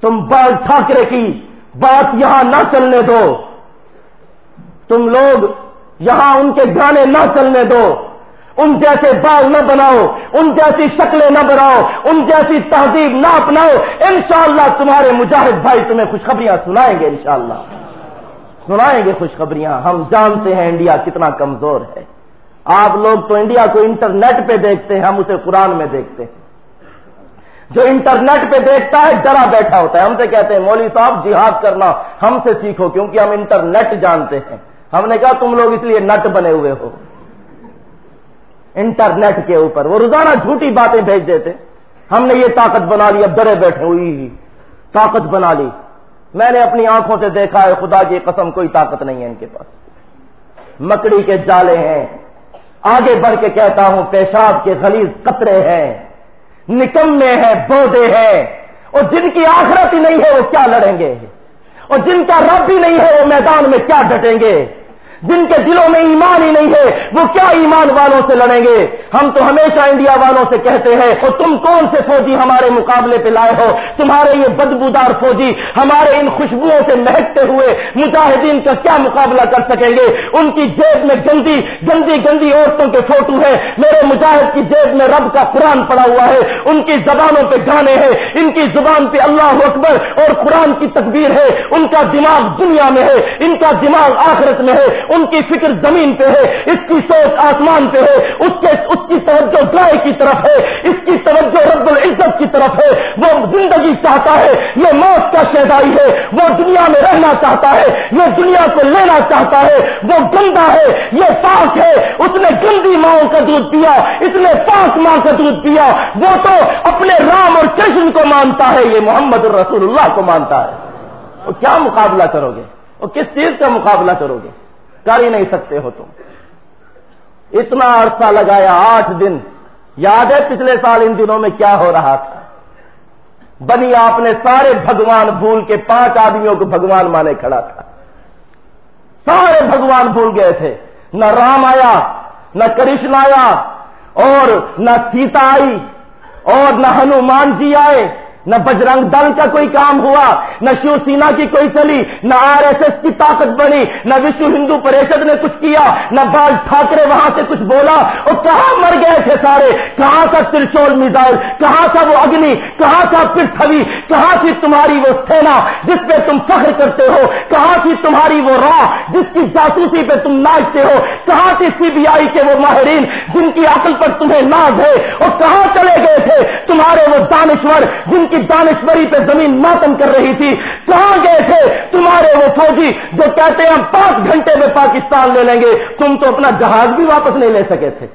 تم بال ٹھاکرے کی بات یہاں نہ چلنے دو۔ تم لوگ یہاں ان کے گانے نہ چلنے دو۔ ان جیسے بال نہ بناؤ، ان جیسی شکلیں نہ بناؤ، ان جیسی تہذیب نہ اپناؤ، انشاءاللہ تمہارے مجاہد بھائی تمہیں خوشخبریاں سنائیں گے انشاءاللہ۔ سنائیں گے خوشخبریاں۔ ہم جانتے ہیں انڈیا کتنا کمزور ہے۔ آپ لوگ تو انڈیا کو انٹرنیٹ پہ دیکھتے ہیں، ہم اسے قرآن میں دیکھتے ہیں۔ جو انٹرنیٹ پہ دیکھتا ہے، ڈرا بیٹھا ہوتا ہے۔ ہم سے کہتے ہیں، مولوی صاحب، جہاد کرنا ہم سے سیکھو، کیونکہ ہم انٹرنیٹ جانتے ہیں۔ ہم نے کہا، تم لوگ اس لیے نٹ بنے ہوئے ہو۔ انٹرنیٹ کے اوپر وہ روزانہ جھوٹی باتیں بھیج دیتے ہم نے یہ طاقت بنا لی، اب ڈرے بیٹھے ہوئی طاقت بنا لی۔ میں نے اپنی آنکھوں سے دیکھا ہے، خدا کی قسم کوئی طاقت نہیں ہے ان کے پاس۔ مکڑی کے جالے ہیں۔ آگے بڑھ کے کہتا ہوں، پیشاب کے غلیظ قطرے ہیں۔ نکمے ہیں، بودے ہیں۔ اور جن کی آخرت ہی نہیں ہے، وہ کیا لڑیں گے؟ اور جن کا رب ہی نہیں ہے، وہ میدان میں کیا ڈٹیں گے؟ جن کے دلوں میں ایمان ہی نہیں ہے، وہ کیا ایمان والوں سے لڑیں گے؟ ہم تو ہمیشہ انڈیا والوں سے کہتے ہیں، اور تم کون سے فوجی ہمارے مقابلے پہ لائے ہو؟ تمہارے یہ بدبودار فوجی ہمارے ان خوشبوؤں سے مہکتے ہوئے مجاہدین کا کیا مقابلہ کر سکیں گے؟ ان کی جیب میں گندی گندی گندی عورتوں کے فوٹو ہے میرے مجاہد کی جیب میں رب کا قرآن پڑا ہوا ہے۔ ان کی زبانوں پہ گانے ہیں۔ ان کی زبان پہ اللہ اکبر اور قرآن کی تکبیر ہے۔ ان کا دماغ دنیا میں ہے۔ ان کا دماغ آخرت میں ہے۔ ان کی فکر زمین پہ ہے، اس کی سوچ آسمان پہ ہے، اس کے اس کی توجہ گائے کی طرف ہے، اس کی توجہ رب العزت کی طرف ہے۔ وہ زندگی چاہتا ہے، یہ موت کا شہدائی ہے۔ وہ دنیا میں رہنا چاہتا ہے، یہ دنیا کو لینا چاہتا ہے۔ وہ گندا ہے، یہ پاک ہے۔ اس نے گندی ماؤں کا دودھ پیا، اس نے پاک ماں کا دودھ پیا۔ وہ تو اپنے رام اور کرشن کو مانتا ہے، یہ محمد الرسول اللہ کو مانتا ہے۔ وہ کیا مقابلہ کرو گے؟ وہ کس چیز کا مقابلہ کرو گے؟ کر ہی نہیں سکتے ہو تم۔ اتنا عرصہ لگایا آٹھ دن۔ یاد ہے پچھلے سال ان دنوں میں کیا ہو رہا تھا؟ بنی آپ نے سارے بھگوان بھول کے پانچ آدمیوں کو بھگوان مانے کھڑا تھا۔ سارے بھگوان بھول گئے تھے۔ نہ رام آیا، نہ کرشن آیا اور نہ سیتا آئی اور نہ ہنومان جی آئے۔ نہ بجرنگ دل کا کوئی کام ہوا، نہ شیو سینا کی کوئی چلی، نہ آر ایس ایس کی طاقت بنی، نہ وشو ہندو پریشد نے کچھ کیا، نہ بال ٹھاکرے وہاں سے کچھ بولا، اور کہاں مر گئے تھے سارے؟ کہاں تھا ترشول میزائل؟ کہاں تھا وہ اگنی؟ کہاں تھا پرتھوی کہاں تھی تمہاری وہ سینا جس پہ تم فخر کرتے ہو؟ کہاں تھی تمہاری وہ راہ جس کی جاسوسی پہ تم ناچتے ہو؟ کہاں تھی سی بی آئی کے وہ ماہرین جن کی عقل پر تمہیں ناز ہے؟ اور کہاں چلے گئے تھے تمہارے وہ دانشور جن کی دانشوری پہ زمین ماتم کر رہی تھی۔ کہاں گئے تھے؟ تمہارے وہ فوجی جو کہتے ہیں ہم پانچ گھنٹے میں پاکستان لے لیں گے۔ تم تو اپنا جہاز بھی واپس نہیں لے سکے تھے۔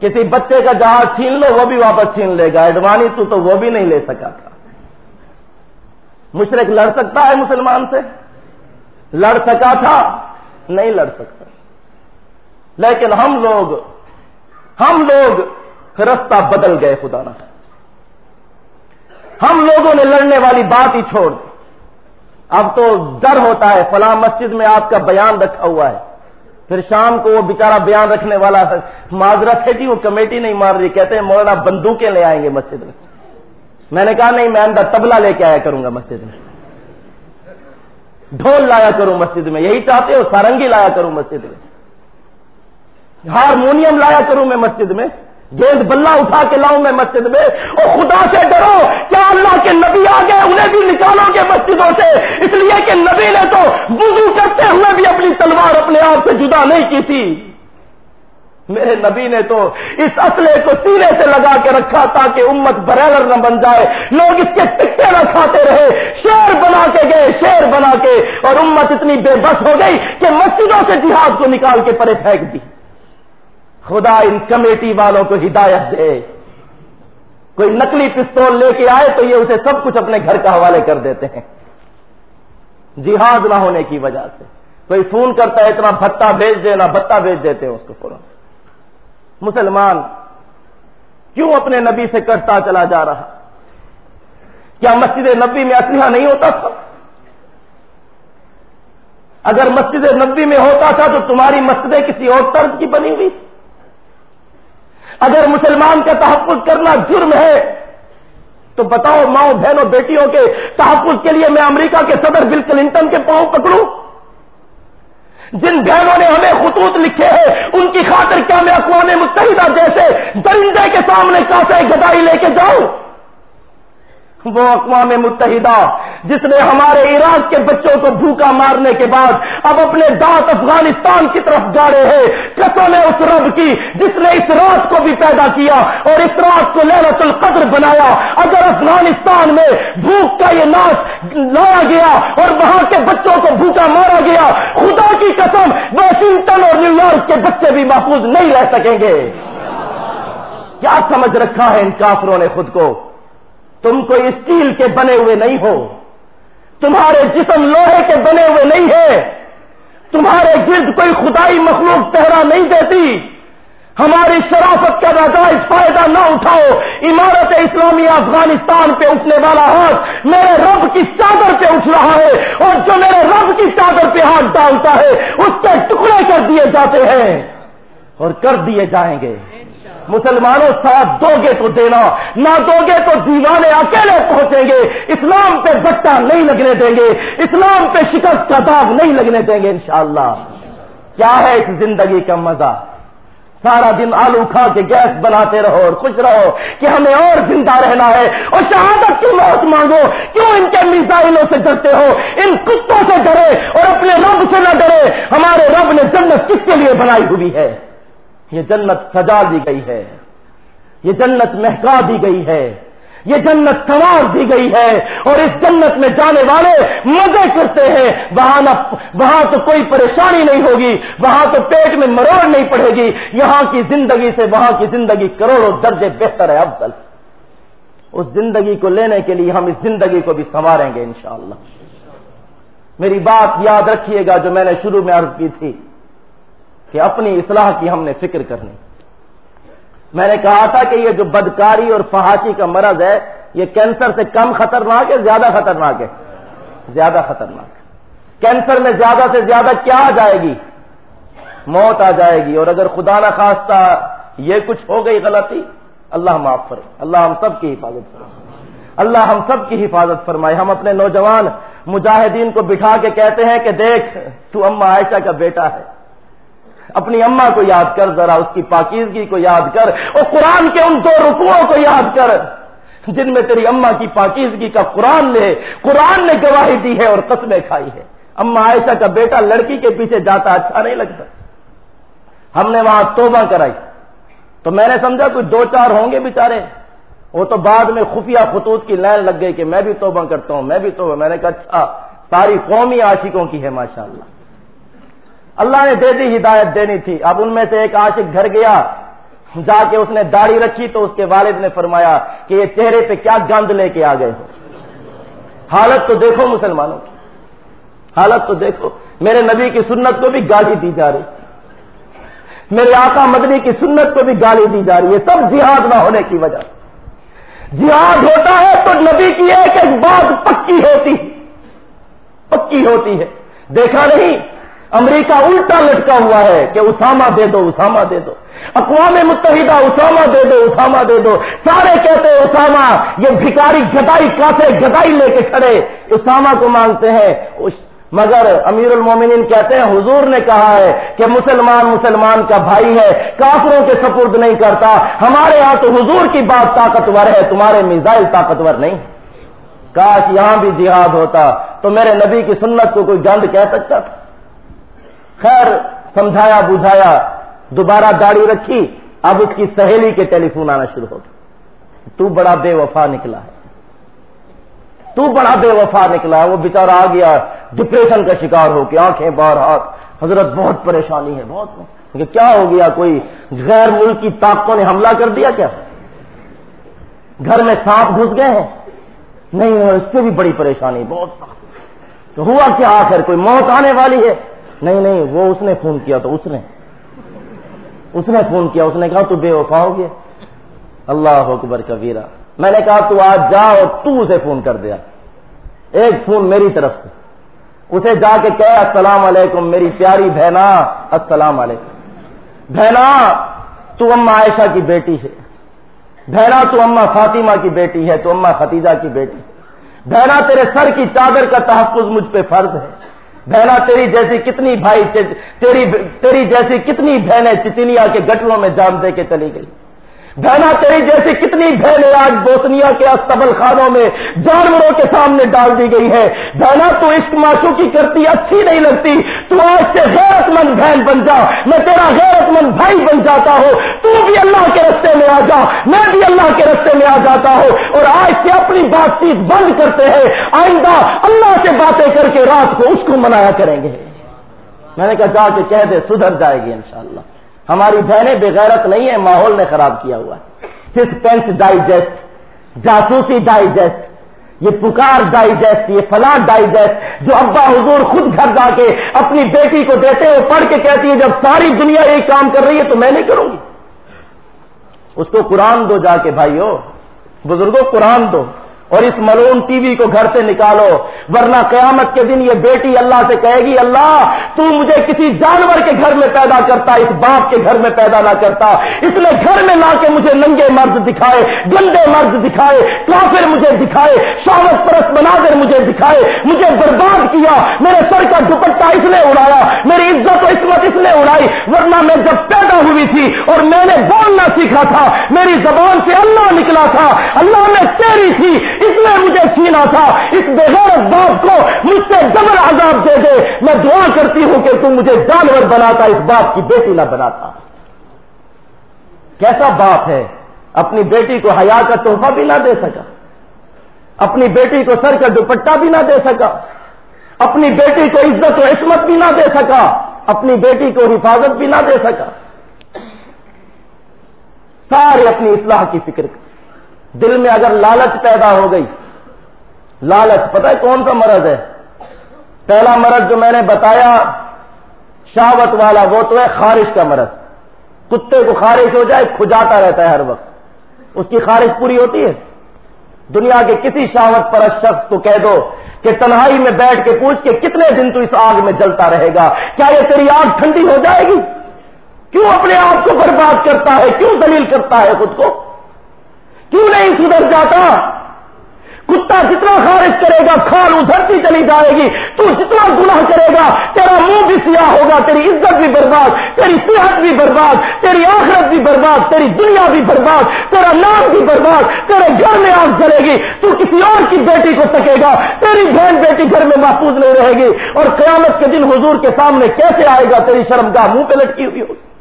کسی بچے کا جہاز چھین لو، وہ بھی واپس چھین لے گا۔ ایڈوانی تو تو وہ بھی نہیں لے سکا تھا۔ مشرق لڑ سکتا ہے مسلمان سے؟ لڑ سکا تھا؟ نہیں لڑ سکتا۔ لیکن ہم لوگ ہم لوگ رستہ بدل گئے خدا نہ ہم لوگوں نے لڑنے والی بات ہی چھوڑ دی۔ اب تو ڈر ہوتا ہے، فلاں مسجد میں آپ کا بیان رکھا ہوا ہے۔ پھر شام کو وہ بےچارا بیان رکھنے والا معذرت ہے جی وہ کمیٹی نہیں مار رہی، کہتے ہیں مولانا بندوقیں لے آئیں گے مسجد میں۔ میں نے کہا، نہیں، میں اندر تبلا لے کے آیا کروں گا مسجد میں۔ ڈھول لایا کروں مسجد میں، یہی چاہتے ہو، سارنگی لایا کروں مسجد میں۔ ہارمونیم لایا کروں میں مسجد میں۔ گیند بلہ اٹھا کے لاؤں میں مسجد میں۔ اور خدا سے ڈرو۔ کیا اللہ کے نبی آ گئے؟ انہیں بھی نکالو گے مسجدوں سے۔ اس لیے کہ نبی نے تو وضو کرتے ہوئے بھی اپنی تلوار اپنے آپ سے جدا نہیں کی تھی۔ میرے نبی نے تو اس اصلے کو سینے سے لگا کے رکھا تاکہ امت برائر نہ بن جائے۔ لوگ اس کے ٹکے نہ کھاتے رہے۔ شیر بنا کے گئے، شیر بنا کے۔ اور امت اتنی بے بس ہو گئی کہ مسجدوں سے جہاد کو نکال کے پرے پھینک دی۔ خدا ان کمیٹی والوں کو ہدایت دے۔ کوئی نکلی پستول لے کے آئے تو یہ اسے سب کچھ اپنے گھر کا حوالے کر دیتے ہیں۔ جہاد نہ ہونے کی وجہ سے۔ کوئی فون کرتا ہے، اتنا بھتا بھیج دے نہ بھیج دیتے ہیں اس کو فوراً۔ مسلمان، کیوں اپنے نبی سے کٹتا چلا جا رہا؟ کیا مسجد نبی میں اسلحہ نہیں ہوتا تھا؟ اگر مسجد نبی میں ہوتا تھا تو تمہاری مسجدیں کسی اور طرز کی بنی ہوئی؟ اگر مسلمان کا تحفظ کرنا جرم ہے، تو بتاؤ ماؤں بہنوں بیٹیوں کے تحفظ کے لیے میں امریکہ کے صدر بل کلنٹن کے پاؤں پکڑوں؟ جن بہنوں نے ہمیں خطوط لکھے ہیں، ان کی خاطر کیا میں اقوام متحدہ جیسے درندے کے سامنے کاسے گدائی لے کے جاؤں؟ وہ اقوام متحدہ جس نے ہمارے عراق کے بچوں کو بھوکا مارنے کے بعد اب اپنے دانت افغانستان کی طرف جا رہے ہیں قسم اس رب کی جس نے اس رات کو بھی پیدا کیا اور اس رات کو لہرت القدر بنایا؟ اگر افغانستان میں بھوک کا یہ ناش لایا گیا اور وہاں کے بچوں کو بھوکا مارا گیا، خدا کی قسم واشنگٹن اور نیو یارک کے بچے بھی محفوظ نہیں رہ سکیں گے۔ کیا سمجھ رکھا ہے ان کافروں نے خود کو۔ تم کوئی اسٹیل کے بنے ہوئے نہیں ہو۔ تمہارے جسم لوہے کے بنے ہوئے نہیں ہے۔ تمہارے گرد کوئی خدائی مخلوق پہرا نہیں دیتی۔ ہماری شرافت کا ناجائز فائدہ نہ اٹھاؤ۔ عمارت اسلامی افغانستان پہ اٹھنے والا ہاتھ میرے رب کی چادر پہ اٹھ رہا ہے اور جو میرے رب کی چادر پہ ہاتھ ڈالتا ہے، اس کے ٹکڑے کر دیے جاتے ہیں اور کر دیے جائیں گے۔ مسلمانوں ساتھ دو گے تو دینا، نہ دو گے تو دیوانے اکیلے پہنچیں گے، اسلام پہ بٹا نہیں لگنے دیں گے، اسلام پہ شکست کا داغ نہیں لگنے دیں گے انشاءاللہ۔ کیا ہے اس زندگی کا مزہ؟ سارا دن آلو کھا کے گیس بناتے رہو اور خوش رہو کہ ہمیں اور زندہ رہنا ہے۔ اور شہادت کی موت مانگو، کیوں ان کے میزائلوں سے ڈرتے ہو؟ ان کتوں سے ڈرے؟ اور اپنے رب سے نہ ڈرے۔ ہمارے رب نے جنت کس کے لیے بنائی ہوئی ہے؟ یہ جنت سجا دی گئی ہے۔ یہ جنت مہکا دی گئی ہے۔ یہ جنت سوار دی گئی ہے۔ اور اس جنت میں جانے والے مزے کرتے ہیں۔ وہاں نہ وہاں تو کوئی پریشانی نہیں ہوگی۔ وہاں تو پیٹ میں مروڑ نہیں پڑے گی۔ یہاں کی زندگی سے وہاں کی زندگی کروڑوں درجے بہتر ہے افضل۔ اس زندگی کو لینے کے لیے ہم اس زندگی کو بھی سنواریں گے انشاءاللہ۔ میری بات یاد رکھیے گا جو میں نے شروع میں عرض کی تھی۔ کہ اپنی اصلاح کی ہم نے فکر کرنی۔ میں نے کہا تھا کہ یہ جو بدکاری اور فحاشی کا مرض ہے، یہ کینسر سے کم خطرناک ہے، زیادہ خطرناک ہے۔ زیادہ خطرناک۔ کینسر میں زیادہ سے زیادہ کیا آ جائے گی؟ موت آ جائے گی۔ اور اگر خدا نہ خواستہ یہ کچھ ہو گئی غلطی، اللہ معاف فرمائے۔ اللہ ہم سب کی حفاظت فرمائے۔ اللہ ہم سب کی حفاظت فرمائے۔ ہم اپنے نوجوان مجاہدین کو بٹھا کے کہتے ہیں کہ دیکھ، تو اما عائشہ کا بیٹا ہے۔ اپنی اما کو یاد کر، ذرا اس کی پاکیزگی کو یاد کر، اور قرآن کے ان دو رکوعوں کو یاد کر۔ جن میں تیری اما کی پاکیزگی کا قرآن نے قرآن نے گواہی دی ہے اور قسمیں کھائی ہے اما عائشہ کا بیٹا لڑکی کے پیچھے جاتا اچھا نہیں لگتا۔ ہم نے وہاں توبہ کرائی۔ تو میں نے سمجھا کوئی دو چار ہوں گے بےچارے وہ تو بعد میں خفیہ خطوط کی لائن لگ گئی کہ میں بھی توبہ کرتا ہوں، میں بھی توبہ۔ میں نے کہا اچھا ساری قومی عاشقوں کی ہے، ماشاءاللہ۔ اللہ نے دے دی ہدایت دینی تھی۔ اب ان میں سے ایک عاشق گھر گیا، جا کے اس نے داڑھی رکھی تو اس کے والد نے فرمایا کہ یہ چہرے پہ کیا گند لے کے آ گئے ہو۔ حالت تو دیکھو مسلمانوں کی۔ حالت تو دیکھو۔ میرے نبی کی سنت کو بھی گالی دی جا رہی۔ میرے آقا مدنی کی سنت کو بھی گالی دی جا رہی۔ ہے سب جہاد نہ ہونے کی وجہ۔ جہاد ہوتا ہے تو نبی کی ایک ایک بات پکی ہوتی۔ پکی ہوتی ہے۔ دیکھا نہیں امریکہ الٹا لٹکا ہوا ہے کہ اسامہ دے دو، اسامہ دے دو۔ اقوام متحدہ اسامہ دے دو، اسامہ دے دو۔ سارے کہتے ہیں اسامہ، یہ بھکاری گدائی کاسے گدائی لے کے کھڑے۔ اسامہ کو مانگتے ہیں۔ مگر امیر المومنین کہتے ہیں، حضور نے کہا ہے کہ مسلمان مسلمان کا بھائی ہے، کافروں کے سپرد نہیں کرتا۔ ہمارے ہاں تو حضور کی بات طاقتور ہے، تمہارے میزائل طاقتور نہیں۔ کاش یہاں بھی جہاد ہوتا تو میرے نبی کی سنت کو کوئی گند کہہ سکتا تھا۔ خیر سمجھایا، بجھایا، دوبارہ داڑھی رکھی، اب اس کی سہیلی کے ٹیلی فون آنا شروع ہو گیا۔ تو بڑا بے وفا نکلا ہے۔ تو بڑا بے وفا نکلا ہے۔ وہ بےچارا آ گیا، ڈپریشن کا شکار ہو کے آنکھیں بار ہاتھ۔ حضرت بہت پریشانی ہے، بہت۔ کہ کیا ہو گیا؟ کوئی غیر ملک کی طاقتوں نے حملہ کر دیا کیا؟ گھر میں سانپ گھس گئے ہیں؟ نہیں اس سے بھی بڑی پریشانی، بہت تو ہوا کیا آخر؟ کوئی موت آنے والی ہے؟ نہیں نہیں، وہ اس نے فون کیا تو اس نے۔ اس نے فون کیا، اس نے کہا تو بے وفا ہو گیا۔ اللہ اکبر کبیرا میں نے کہا تو آج جا اور تو اسے فون کر دیا۔ ایک فون میری طرف سے۔ اسے جا کے کہ السلام علیکم، میری پیاری بہنا السلام علیکم۔ بہنا تو اما عائشہ کی بیٹی ہے۔ بہنا تو اما فاطمہ کی بیٹی ہے، تو اما ختیجہ کی بیٹی۔ بہنا تیرے سر کی چادر کا تحفظ مجھ پہ فرض ہے۔ بہنا تیری جیسی کتنی بھائی تیری تیری جیسی کتنی بہنیں چتنیا کے گٹلوں میں جان دے کے چلی گئی۔ بہنا تیری جیسی کتنی بہنیں آج بوسنیا کے استبل خانوں میں جانوروں کے سامنے ڈال دی گئی ہے۔ بہنا، تو عشق معشو کی کرتی، اچھی نہیں لگتی۔ تو آج سے غیرت مند بہن بن جا۔ میں تیرا غیرت مند بھائی بن جاتا ہوں۔ تو بھی اللہ کے رستے میں آ جا۔ میں بھی اللہ کے رستے میں آ جاتا ہوں۔ اور آج سے اپنی بات چیت بند کرتے ہیں۔ آئندہ اللہ سے باتیں کر کے رات کو اس کو منایا کریں گے۔ میں نے کہا، جا کے کہہ دے، سدھر جائے گی انشاءاللہ۔ ہماری بہنیں بغیرت نہیں ہے ماحول نے خراب کیا ہوا ہے۔ سکس پینس ڈائجسٹ جاسوسی ڈائجسٹ یہ پکار ڈائجسٹ یہ فلاں ڈائجسٹ جو ابا حضور خود گھر جا کے اپنی بیٹی کو دیتے ہیں پڑھ کے کہتی ہے، جب ساری دنیا یہی کام کر رہی ہے تو میں نہیں کروں گی۔ اس کو قرآن دو جا کے بھائیو بزرگوں قرآن دو۔ اور اس ملون ٹی وی کو گھر سے نکالو، ورنہ قیامت کے دن یہ بیٹی اللہ سے کہے گی، اللہ، تو مجھے کسی جانور کے گھر میں پیدا کرتا، اس باپ کے گھر میں پیدا نہ کرتا، اس نے گھر میں لا کے مجھے ننگے مرد دکھائے، گندے مرد دکھائے، کافر مجھے دکھائے شاوت پرست بنا کر مجھے دکھائے، مجھے برباد کیا، میرے سر کا دوپٹہ اس نے اڑایا، میری عزت و عصمت اس نے اڑائی، ورنہ میں جب پیدا ہوئی تھی اور میں نے بولنا سیکھا تھا، میری زبان سے اللہ نکلا تھا، اللہ میں تیری تھی اس نے مجھے چھینا تھا، اس بغیر باپ کو مجھ سے ڈبل عذاب دے دے، میں دعا کرتی ہوں کہ تم مجھے جانور بناتا، اس باپ کی بیٹی نہ بناتا۔ کیسا باپ ہے؟ اپنی بیٹی کو حیا کا تحفہ بھی نہ دے سکا۔ اپنی بیٹی کو سر کا دوپٹہ بھی نہ دے سکا۔ اپنی بیٹی کو عزت و عصمت بھی نہ دے سکا۔ اپنی بیٹی کو حفاظت بھی نہ دے سکا۔ سارے اپنی اصلاح کی فکر کر۔ دل میں اگر لالچ پیدا ہو گئی، لالچ، پتہ ہے کون سا مرض ہے؟ پہلا مرض جو میں نے بتایا، شاوت والا، وہ تو ہے خارش کا مرض۔ کتے کو خارش ہو جائے، کھجاتا رہتا ہے ہر وقت۔ اس کی خارش پوری ہوتی ہے۔ دنیا کے کسی شاوت پر شخص کو کہہ دو کہ تنہائی میں بیٹھ کے پوچھ کے کتنے دن تو اس آگ میں جلتا رہے گا؟ کیا یہ تیری آگ ٹھنڈی ہو جائے گی؟ کیوں اپنے آپ کو برباد کرتا ہے؟ کیوں دلیل کرتا ہے خود کو؟ کیوں نہیں سدھر جاتا؟ کتا جتنا خارج کرے گا، کھال ادھرتی چلی جائے گی۔ تو جتنا گناہ کرے گا، تیرا منہ بھی سیاہ ہوگا، تیری عزت بھی برباد، تیری صحت بھی برباد، تیری آخرت بھی برباد، تیری دنیا بھی برباد، تیرا نام بھی برباد، تیرے گھر میں آگ چلے گی۔ تو کسی اور کی بیٹی کو تکے گا۔ تیری بہن بیٹی گھر میں محفوظ نہیں رہے گی۔ اور قیامت کے دن حضور کے سامنے کیسے آئے گا؟ تیری شرم کا منہ پہ لٹکی ہوئی ہوگی۔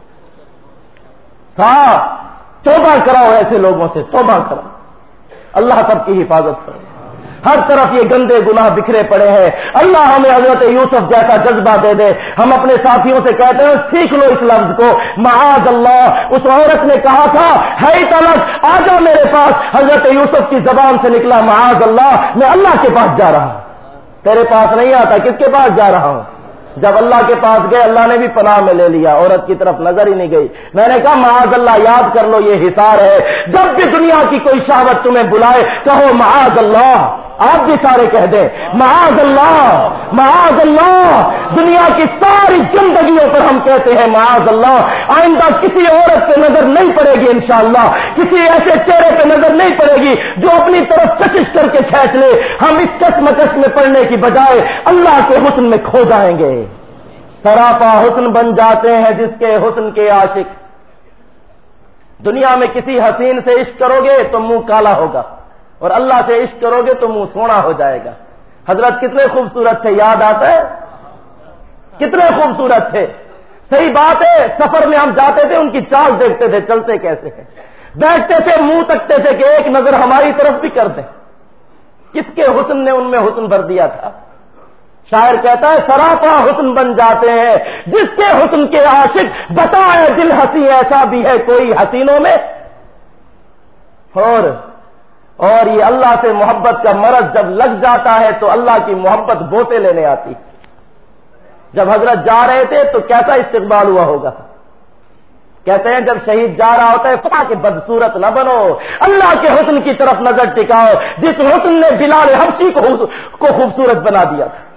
ہاں توبہ کراؤ ایسے لوگوں سے، توبہ کراؤ۔ اللہ سب کی حفاظت کرے ہر طرف یہ گندے گناہ بکھرے پڑے ہیں۔ اللہ ہمیں حضرت یوسف جیسا جذبہ دے دے۔ ہم اپنے ساتھیوں سے کہتے ہیں، سیکھ لو اس لفظ کو۔ معاذ اللہ، اس عورت نے کہا تھا، ہے طلب آ جا میرے پاس۔ حضرت یوسف کی زبان سے نکلا، معاذ اللہ، میں اللہ کے پاس جا رہا ہوں۔ تیرے پاس نہیں آتا، کس کے پاس جا رہا ہوں؟ جب اللہ کے پاس گئے، اللہ نے بھی پناہ میں لے لیا، عورت کی طرف نظر ہی نہیں گئی۔ میں نے کہا، معاذ اللہ، یاد کر لو، یہ حصار ہے۔ جب بھی دنیا کی کوئی شہوت تمہیں بلائے، کہو، معاذ اللہ۔ آپ بھی سارے کہہ دیں، معاذ اللہ معاذ اللہ، دنیا کی ساری زندگیوں پر ہم کہتے ہیں، معاذ اللہ. آئندہ کسی عورت پہ نظر نہیں پڑے گی انشاءاللہ، کسی ایسے چہرے پہ نظر نہیں پڑے گی جو اپنی طرف کشش کر کے کھینچ لے۔ ہم اس کشمکش میں پڑنے کی بجائے اللہ کے حسن میں کھو جائیں گے۔ سراپا حسن بن جاتے ہیں جس کے حسن کے عاشق۔ دنیا میں کسی حسین سے عشق کرو گے تو منہ کالا ہوگا۔ اور اللہ سے عشق کرو گے تو منہ سونا ہو جائے گا۔ حضرت کتنے خوبصورت تھے، یاد آتا ہے؟ کتنے خوبصورت تھے۔ صحیح بات ہے، سفر میں ہم جاتے تھے، ان کی چال دیکھتے تھے، چلتے کیسے ہیں؟ بیٹھتے تھے، منہ تکتے تھے کہ ایک نظر ہماری طرف بھی کر دیں۔ کس کے حسن نے ان میں حسن بھر دیا تھا؟ شاعر کہتا ہے، سراپا حسن بن جاتے ہیں۔ جس کے حسن کے عاشق بتائے دل ہنسی ایسا بھی ہے کوئی حسینوں میں۔ اور اور یہ اللہ سے محبت کا مرض جب لگ جاتا ہے تو اللہ کی محبت بوتے لینے آتی جب حضرت جا رہے تھے تو کیسا استقبال ہوا ہوگا؟ کہتے ہیں جب شہید جا رہا ہوتا ہے فلا کہ بدسورت نہ بنو، اللہ کے حسن کی طرف نظر ٹکاؤ، جس حسن نے بلال حبشی کو خوبصورت بنا دیا تھا۔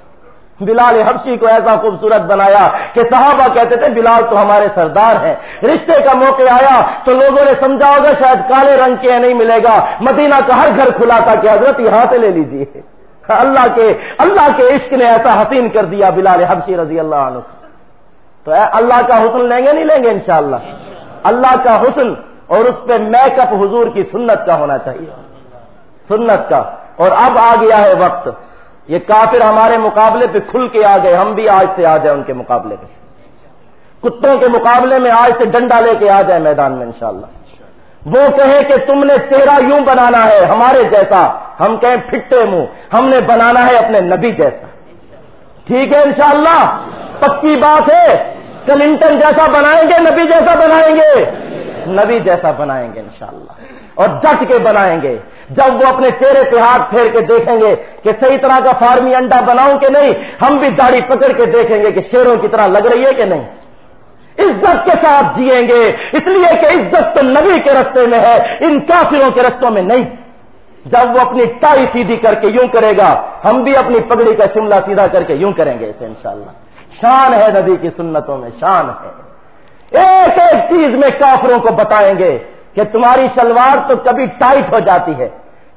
بلال حبشی کو ایسا خوبصورت بنایا کہ صحابہ کہتے تھے، بلال تو ہمارے سردار ہیں۔ رشتے کا موقع آیا تو لوگوں نے سمجھا ہوگا شاید کالے رنگ کے نہیں ملے گا۔ مدینہ کا ہر گھر کھلا تھا کہ حضرت یہاں سے لے لیجیے اللہ کے اللہ کے عشق نے ایسا حسین کر دیا بلال حبشی رضی اللہ عنہ۔ تو اللہ کا حسن لیں گے نہیں لیں گے انشاءاللہ؟ اللہ کا حسن اور اس پہ میک اپ حضور کی سنت کا ہونا چاہیے۔ سنت کا۔ اور اب آ گیا ہے وقت۔ یہ کافر ہمارے مقابلے پہ کھل کے آ گئے، ہم بھی آج سے آ جائیں ان کے مقابلے پہ۔ کتوں کے مقابلے میں آج سے ڈنڈا لے کے آ جائیں میدان میں، انشاءاللہ۔ وہ کہیں کہ تم نے چہرہ یوں بنانا ہے ہمارے جیسا، ہم کہیں پھٹے منہ، ہم نے بنانا ہے اپنے نبی جیسا۔ ٹھیک ہے، انشاءاللہ۔ پکی بات ہے، کلنٹن جیسا بنائیں گے، نبی جیسا بنائیں گے۔ نبی جیسا بنائیں گے، انشاءاللہ۔ اور ڈٹ کے بنائیں گے۔ جب وہ اپنے چہرے پہ ہاتھ پھیر کے دیکھیں گے کہ صحیح طرح کا فارمی انڈا بناؤں کہ نہیں، ہم بھی داڑھی پکڑ کے دیکھیں گے کہ شیروں کی طرح لگ رہی ہے کہ نہیں۔ عزت کے ساتھ جیئیں گے اس لیے کہ عزت تو نبی کے رستے میں ہے، ان کافروں کے رستوں میں نہیں۔ جب وہ اپنی ٹائی سیدھی کر کے یوں کرے گا، ہم بھی اپنی پگڑی کا شملہ سیدھا کر کے یوں کریں گے اسے انشاءاللہ۔ شان ہے نبی کی سنتوں میں، شان ہے۔ ایک ایک چیز میں کافروں کو بتائیں گے۔ کہ تمہاری شلوار تو کبھی ٹائٹ ہو جاتی ہے،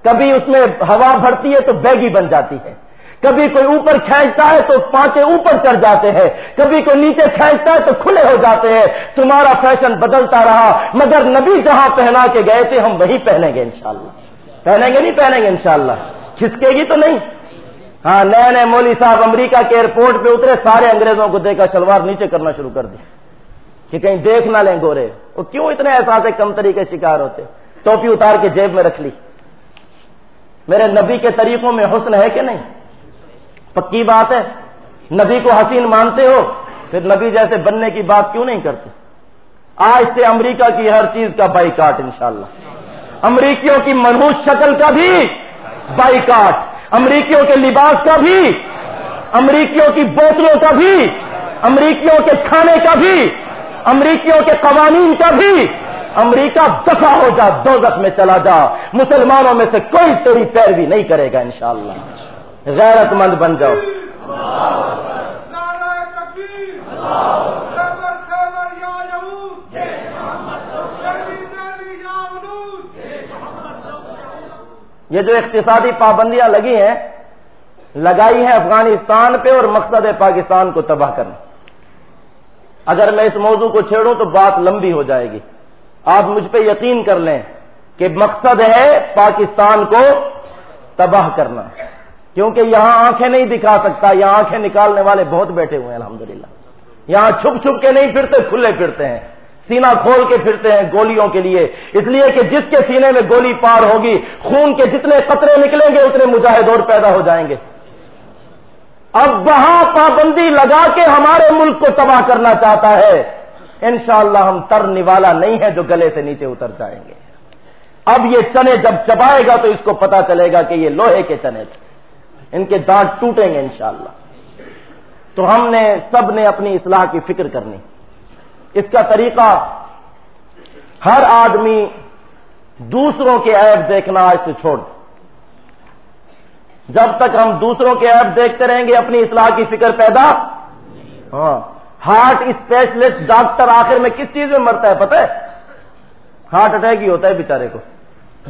کبھی اس میں ہوا بھرتی ہے تو بیگی بن جاتی ہے، کبھی کوئی اوپر کھینچتا ہے تو پانچے اوپر چڑھ جاتے ہیں، کبھی کوئی نیچے کھینچتا ہے تو کھلے ہو جاتے ہیں، تمہارا فیشن بدلتا رہا، مگر نبی جہاں پہنا کے گئے تھے، ہم وہی پہنیں گے انشاءاللہ۔ پہنیں گے نہیں پہنیں گے انشاءاللہ۔ کھسکے گی تو نہیں۔ ہاں نئے نئے مولوی صاحب امریکہ کے ایئرپورٹ پہ اترے، سارے انگریزوں کو دیکھا، شلوار نیچے کرنا شروع کر دی۔ کہ کہیں دیکھ نہ لیں گورے۔ وہ کیوں اتنے احساس کم طریقے شکار ہوتے؟ ٹوپی اتار کے جیب میں رکھ لی۔ میرے نبی کے طریقوں میں حسن ہے کہ نہیں؟ پکی بات ہے۔ نبی کو حسین مانتے ہو، پھر نبی جیسے بننے کی بات کیوں نہیں کرتے؟ آج سے امریکہ کی ہر چیز کا بائی کاٹ انشاءاللہ۔ امریکیوں کی منوس شکل کا بھی بائی کاٹ امریکیوں کے لباس کا بھی، امریکیوں کی بوتلوں کا بھی، امریکیوں کے کھانے کا بھی۔ امریکیوں کے قوانین کا بھی امریکہ دفاع ہو جا دو میں چلا جا۔ مسلمانوں میں سے کوئی تیری پیروی نہیں کرے گا انشاءاللہ۔ غیرت مند بن جاؤ۔ یہ جو اقتصادی پابندیاں لگی ہیں، لگائی ہیں افغانستان پہ اور مقصد ہے پاکستان کو تباہ کرنا۔ اگر میں اس موضوع کو چھیڑوں تو بات لمبی ہو جائے گی۔ آپ مجھ پہ یقین کر لیں کہ مقصد ہے پاکستان کو تباہ کرنا۔ کیونکہ یہاں آنکھیں نہیں دکھا سکتا، یہاں آنکھیں نکالنے والے بہت بیٹھے ہوئے ہیں، الحمدللہ۔ یہاں چھپ چھپ کے نہیں پھرتے، کھلے پھرتے ہیں۔ سینا کھول کے پھرتے ہیں گولیوں کے لیے۔ اس لیے کہ جس کے سینے میں گولی پار ہوگی، خون کے جتنے قطرے نکلیں گے، اتنے مجاہد اور پیدا ہو جائیں گے۔ اب وہاں پابندی لگا کے ہمارے ملک کو تباہ کرنا چاہتا ہے۔ انشاءاللہ ہم تر نوالا نہیں ہے جو گلے سے نیچے اتر جائیں گے۔ اب یہ چنے جب چبائے گا تو اس کو پتا چلے گا کہ یہ لوہے کے چنے تھے۔ ان کے دانت ٹوٹیں گے انشاءاللہ۔ تو ہم نے، سب نے اپنی اصلاح کی فکر کرنی۔ اس کا طریقہ، ہر آدمی دوسروں کے عیب دیکھنا آج سے چھوڑ دے۔ جب تک ہم دوسروں کے ایپ دیکھتے رہیں گے، اپنی اصلاح کی فکر پیدا ہاں۔ ہارٹ اسپیشلسٹ، ڈاکٹر آخر میں کس چیز میں مرتا ہے پتہ ہے؟ ہارٹ اٹیک ہی ہوتا ہے بیچارے کو۔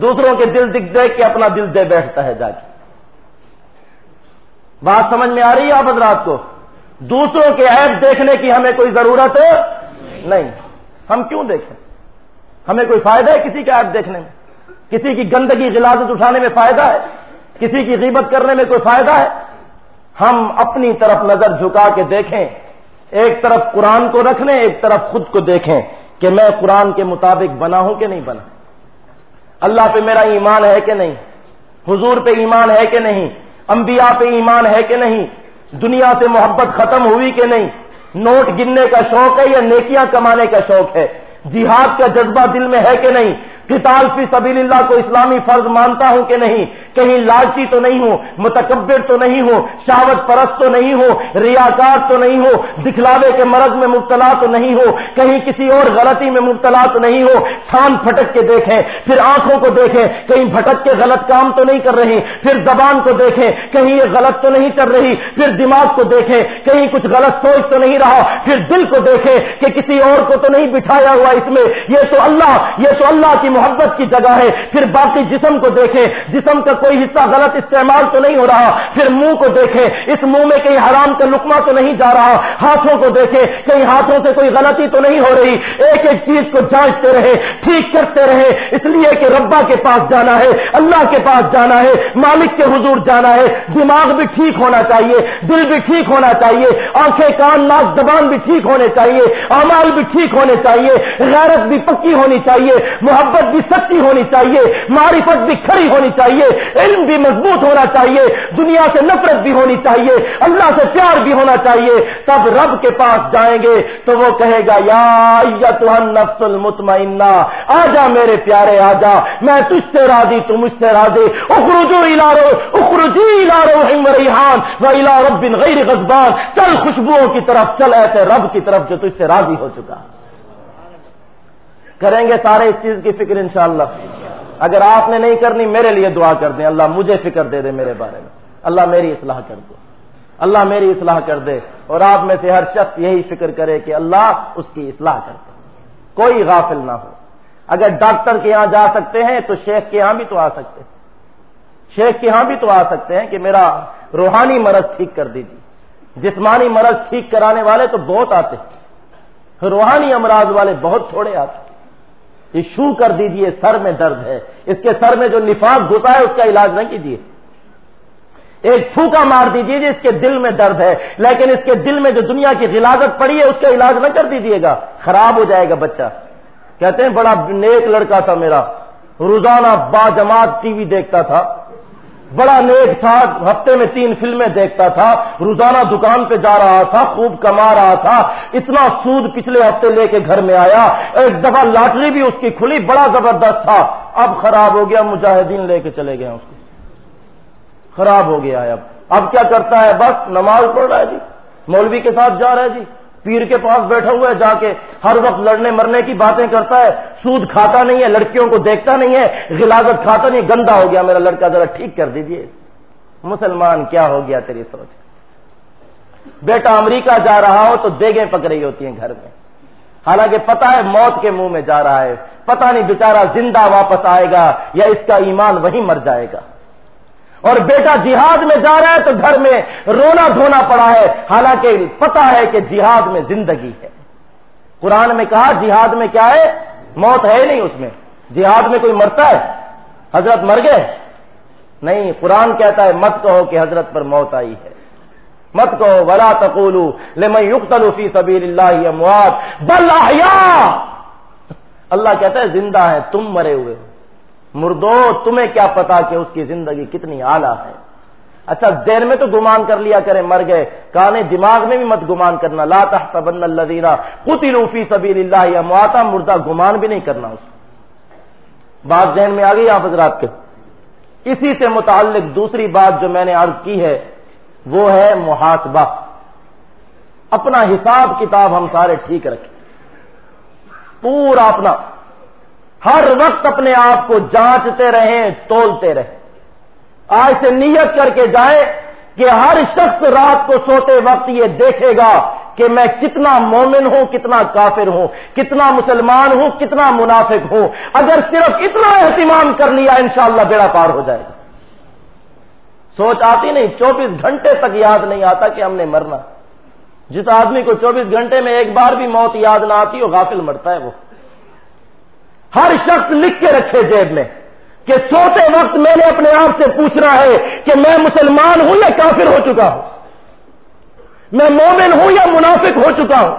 دوسروں کے دل دکھ دیکھ کے اپنا دل دے بیٹھتا ہے جا کے۔ بات سمجھ میں آ رہی ہے آپ حضرات کو؟ دوسروں کے ایپ دیکھنے کی ہمیں کوئی ضرورت نہیں۔ ہم کیوں دیکھیں؟ ہمیں کوئی فائدہ ہے کسی کا ایپ دیکھنے میں؟ کسی کی گندگی، غلازت اٹھانے میں فائدہ ہے؟ کسی کی غیبت کرنے میں کوئی فائدہ ہے؟ ہم اپنی طرف نظر جھکا کے دیکھیں، ایک طرف قرآن کو رکھ لیں ایک طرف خود کو دیکھیں کہ میں قرآن کے مطابق بنا ہوں کہ نہیں بنا۔ اللہ پہ میرا ایمان ہے کہ نہیں؟ حضور پہ ایمان ہے کہ نہیں؟ انبیاء پہ ایمان ہے کہ نہیں؟ دنیا سے محبت ختم ہوئی کہ نہیں؟ نوٹ گننے کا شوق ہے یا نیکیاں کمانے کا شوق ہے؟ جہاد کا جذبہ دل میں ہے کہ نہیں؟ قتال فی سبیل اللہ کو اسلامی فرض مانتا ہوں کہ نہیں کہیں لالچی تو نہیں ہوں متکبر تو نہیں ہوں شاوت پرست تو نہیں ہوں ریاکار تو نہیں ہو دکھلاوے کے مرض میں مبتلا تو نہیں ہو کہیں کسی اور غلطی میں مبتلا تو نہیں ہو چھان پھٹک کے دیکھیں پھر آنکھوں کو دیکھیں کہیں بھٹک کے غلط کام تو نہیں کر رہی پھر زبان کو دیکھیں کہیں یہ غلط تو نہیں کر رہی پھر دماغ کو دیکھیں کہیں کچھ غلط سوچ تو نہیں رہا پھر دل کو دیکھیں کہ کسی اور کو تو نہیں بٹھایا ہوا اس میں یہ تو اللہ یہ تو اللہ کی محبت کی جگہ ہے، پھر باقی جسم کو دیکھیں۔ جسم کا کوئی حصہ غلط استعمال تو نہیں ہو رہا، پھر منہ کو دیکھیں۔ اس منہ میں کہیں حرام کا لکما تو نہیں جا رہا، ہاتھوں کو دیکھیں۔ کہیں ہاتھوں سے کوئی غلطی تو نہیں ہو رہی۔ ایک ایک چیز کو جانچتے رہے ٹھیک کرتے رہے اس لیے کہ ربا کے پاس جانا ہے، اللہ کے پاس جانا ہے، مالک کے حضور جانا ہے۔ دماغ بھی ٹھیک ہونا چاہیے، دل بھی ٹھیک ہونا چاہیے، آنکھیں، کان، ناک، زبان بھی ٹھیک ہونے چاہیے امال بھی ٹھیک ہونے چاہیے، غیرت بھی پکی ہونی چاہیے۔ محبت نیت بھی سچی ہونی چاہیے، معرفت بھی کھڑی ہونی چاہیے، علم بھی مضبوط ہونا چاہیے، دنیا سے نفرت بھی ہونی چاہیے، اللہ سے پیار بھی ہونا چاہیے، تب رب کے پاس جائیں گے تو وہ کہے گا، یا نفس المطمئنہ، آ جا میرے پیارے، آ جا، میں تجھ سے راضی، تو مجھ سے راضی۔ اخرجو الارو اخرجی الارو ریحان و الا رب غیر غزبان چل خوشبوؤں کی طرف، چل ایسے رب کی طرف جو تجھ سے راضی ہو چکا۔ کریں گے سارے اس چیز کی فکر انشاءاللہ۔ اگر آپ نے نہیں کرنی، میرے لیے دعا کر دیں۔ اللہ مجھے فکر دے دے میرے بارے میں۔ اللہ میری اصلاح کر دو اللہ میری اصلاح کر دے۔ اور آپ میں سے ہر شخص یہی فکر کرے کہ اللہ اس کی اصلاح کر دے۔ کوئی غافل نہ ہو۔ اگر ڈاکٹر کے یہاں جا سکتے ہیں تو شیخ کے یہاں بھی تو آ سکتے ہیں۔ شیخ کے یہاں بھی تو آ سکتے ہیں کہ میرا روحانی مرض ٹھیک کر دیجیے۔ جسمانی مرض ٹھیک کرانے والے تو بہت آتے ہیں۔ روحانی امراض والے بہت تھوڑے آتے ہیں۔ یہ شو کر دیجیے، سر میں درد ہے۔ اس کے سر میں جو نفاق گھسا ہے، اس کا علاج نہ کیجیے ایک پھوکا مار دیجیے جی اس کے دل میں درد ہے، لیکن اس کے دل میں جو دنیا کی غلاظت پڑی ہے، اس کا علاج نہ کر دیجیے گا۔ خراب ہو جائے گا بچہ۔ کہتے ہیں، بڑا نیک لڑکا تھا میرا۔ روزانہ با جماعت ٹی وی دیکھتا تھا۔ بڑا نیک تھا، ہفتے میں تین فلمیں دیکھتا تھا، روزانہ دکان پہ جا رہا تھا، خوب کما رہا تھا، اتنا سود پچھلے ہفتے لے کے گھر میں آیا، ایک دفعہ لاٹری بھی اس کی کھلی، بڑا زبردست تھا۔ اب خراب ہو گیا، مجاہدین لے کے چلے گئے اس کو۔ خراب ہو گیا ہے اب۔ اب کیا کرتا ہے؟ بس نماز پڑھ رہا ہے جی مولوی کے ساتھ جا رہا ہے جی۔ پیر کے پاس بیٹھا ہوا ہے، جا کے ہر وقت لڑنے مرنے کی باتیں کرتا ہے، سود کھاتا نہیں ہے، لڑکیوں کو دیکھتا نہیں ہے غلاظت کھاتا نہیں، گندا ہو گیا میرا لڑکا، ذرا ٹھیک کر دیجیے۔ مسلمان کیا ہو گیا تیری سوچ؟ بیٹا امریکہ جا رہا ہو تو دیگیں پک رہی ہوتی ہیں گھر میں۔ حالانکہ پتا ہے موت کے منہ میں جا رہا ہے۔ پتا نہیں بےچارا زندہ واپس آئے گا یا اس کا ایمان وہیں مر جائے گا۔ اور بیٹا جہاد میں جا رہا ہے تو گھر میں رونا دھونا پڑا ہے۔ حالانکہ پتا ہے کہ جہاد میں زندگی ہے۔ قرآن میں کہا، جہاد میں کیا ہے؟ موت ہے نہیں اس میں۔ جہاد میں کوئی مرتا ہے؟ حضرت مر گئے؟ نہیں، قرآن کہتا ہے، مت کہو کہ حضرت پر موت آئی ہے۔ مت کہو، ولا تقولو لمن یقتل فی سبیل اللہ اموات بل احیاء اللہ کہتا ہے، زندہ ہے، تم مرے ہوئے ہو۔ مردو، تمہیں کیا پتا کہ اس کی زندگی کتنی اعلیٰ ہے؟ اچھا دیر میں تو گمان کر لیا کرے مر گئے۔ کانے دماغ میں بھی مت گمان کرنا۔ لا تحسبن الذین قتلوا فی سبیل اللہ یا مواتا مردہ گمان بھی نہیں کرنا اس بات ذہن میں آ گئی آپ حضرات کے۔ اسی سے متعلق دوسری بات جو میں نے عرض کی ہے، وہ ہے محاسبہ۔ اپنا حساب کتاب ہم سارے ٹھیک رکھیں۔ پورا اپنا۔ ہر وقت اپنے آپ کو جانچتے رہیں، تولتے رہیں۔ آج سے نیت کر کے جائیں کہ ہر شخص رات کو سوتے وقت یہ دیکھے گا کہ میں کتنا مومن ہوں، کتنا کافر ہوں، کتنا مسلمان ہوں، کتنا منافق ہوں۔ اگر صرف اتنا اہتمام کر لیا، انشاءاللہ بیڑا پار ہو جائے گا۔ سوچ آتی نہیں، چوبیس گھنٹے تک یاد نہیں آتا کہ ہم نے مرنا۔ جس آدمی کو چوبیس گھنٹے میں ایک بار بھی موت یاد نہ آتی، وہ غافل مرتا ہے وہ۔ ہر شخص لکھ کے رکھے جیب میں کہ سوتے وقت میں نے اپنے آپ سے پوچھنا ہے کہ میں مسلمان ہوں یا کافر ہو چکا ہوں؟ میں مومن ہوں یا منافق ہو چکا ہوں؟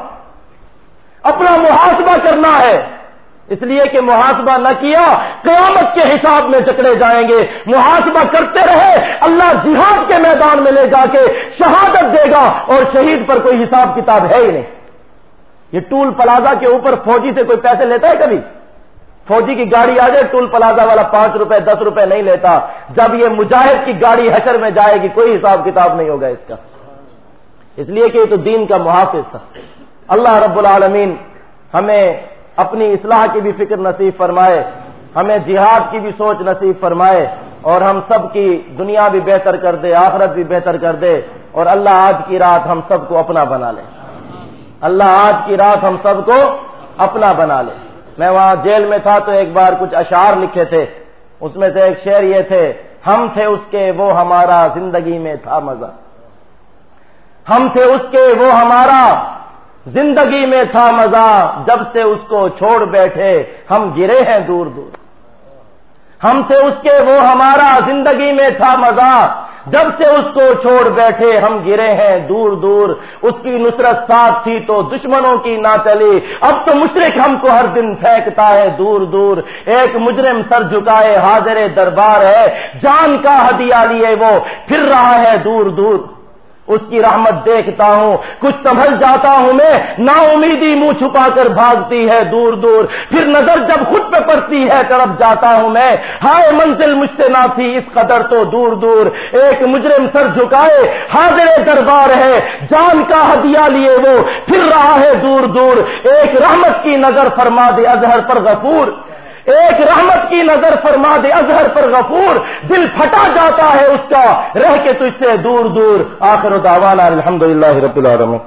اپنا محاسبہ کرنا ہے۔ اس لیے کہ محاسبہ نہ کیا، قیامت کے حساب میں جکڑے جائیں گے۔ محاسبہ کرتے رہے، اللہ جہاد کے میدان میں لے جا کے شہادت دے گا اور شہید پر کوئی حساب کتاب ہے ہی نہیں۔ یہ ٹول پلازا کے اوپر فوجی سے کوئی پیسے لیتا ہے کبھی؟ فوجی کی گاڑی آ جائے، ٹول پلازا والا پانچ روپے، دس روپے نہیں لیتا۔ جب یہ مجاہد کی گاڑی حشر میں جائے گی، کوئی حساب کتاب نہیں ہوگا اس کا۔ اس لیے کہ یہ تو دین کا محافظ تھا۔ اللہ رب العالمین ہمیں اپنی اصلاح کی بھی فکر نصیب فرمائے، ہمیں جہاد کی بھی سوچ نصیب فرمائے، اور ہم سب کی دنیا بھی بہتر کر دے، آخرت بھی بہتر کر دے، اور اللہ آج کی رات ہم سب کو اپنا بنا لے۔ اللہ آج کی رات ہم سب کو اپنا بنا لے۔ میں وہاں جیل میں تھا تو ایک بار کچھ اشعار لکھے تھے۔ اس میں سے ایک شعر یہ تھے، ہم تھے اس کے، وہ ہمارا زندگی میں تھا مزہ۔ ہم تھے اس کے، وہ ہمارا زندگی میں تھا مزہ۔ جب سے اس کو چھوڑ بیٹھے، ہم گرے ہیں دور دور۔ ہم تھے اس کے، وہ ہمارا زندگی میں تھا مزہ۔ جب سے اس کو چھوڑ بیٹھے ہم گرے ہیں دور دور، اس کی نصرت ساتھ تھی تو دشمنوں کی نہ چلی۔ اب تو مشرق ہم کو ہر دن پھینکتا ہے دور دور۔ ایک مجرم سر جھکائے حاضر دربار ہے، جان کا ہدیہ لیے وہ پھر رہا ہے دور دور۔ اس کی رحمت دیکھتا ہوں، کچھ سنبھل جاتا ہوں میں نا امیدی منہ چھپا کر بھاگتی ہے دور دور۔ پھر نظر جب خود پہ پڑتی ہے تڑپ جاتا ہوں میں۔ ہائے منزل مجھ سے نہ تھی، اس قدر تو دور دور۔ ایک مجرم سر جھکائے، حاضر دربار ہے، جان کا ہدیہ لیے وہ۔ پھر رہا ہے دور دور۔ ایک رحمت کی نظر فرما دے اظہر پر غفور۔ ایک رحمت کی نظر فرما دے اظہر پر غفور، دل پھٹا جاتا ہے اس کا۔ رہ کے تجھ سے دور دور۔ آخر و دعوانا الحمد للہ رب العالمین۔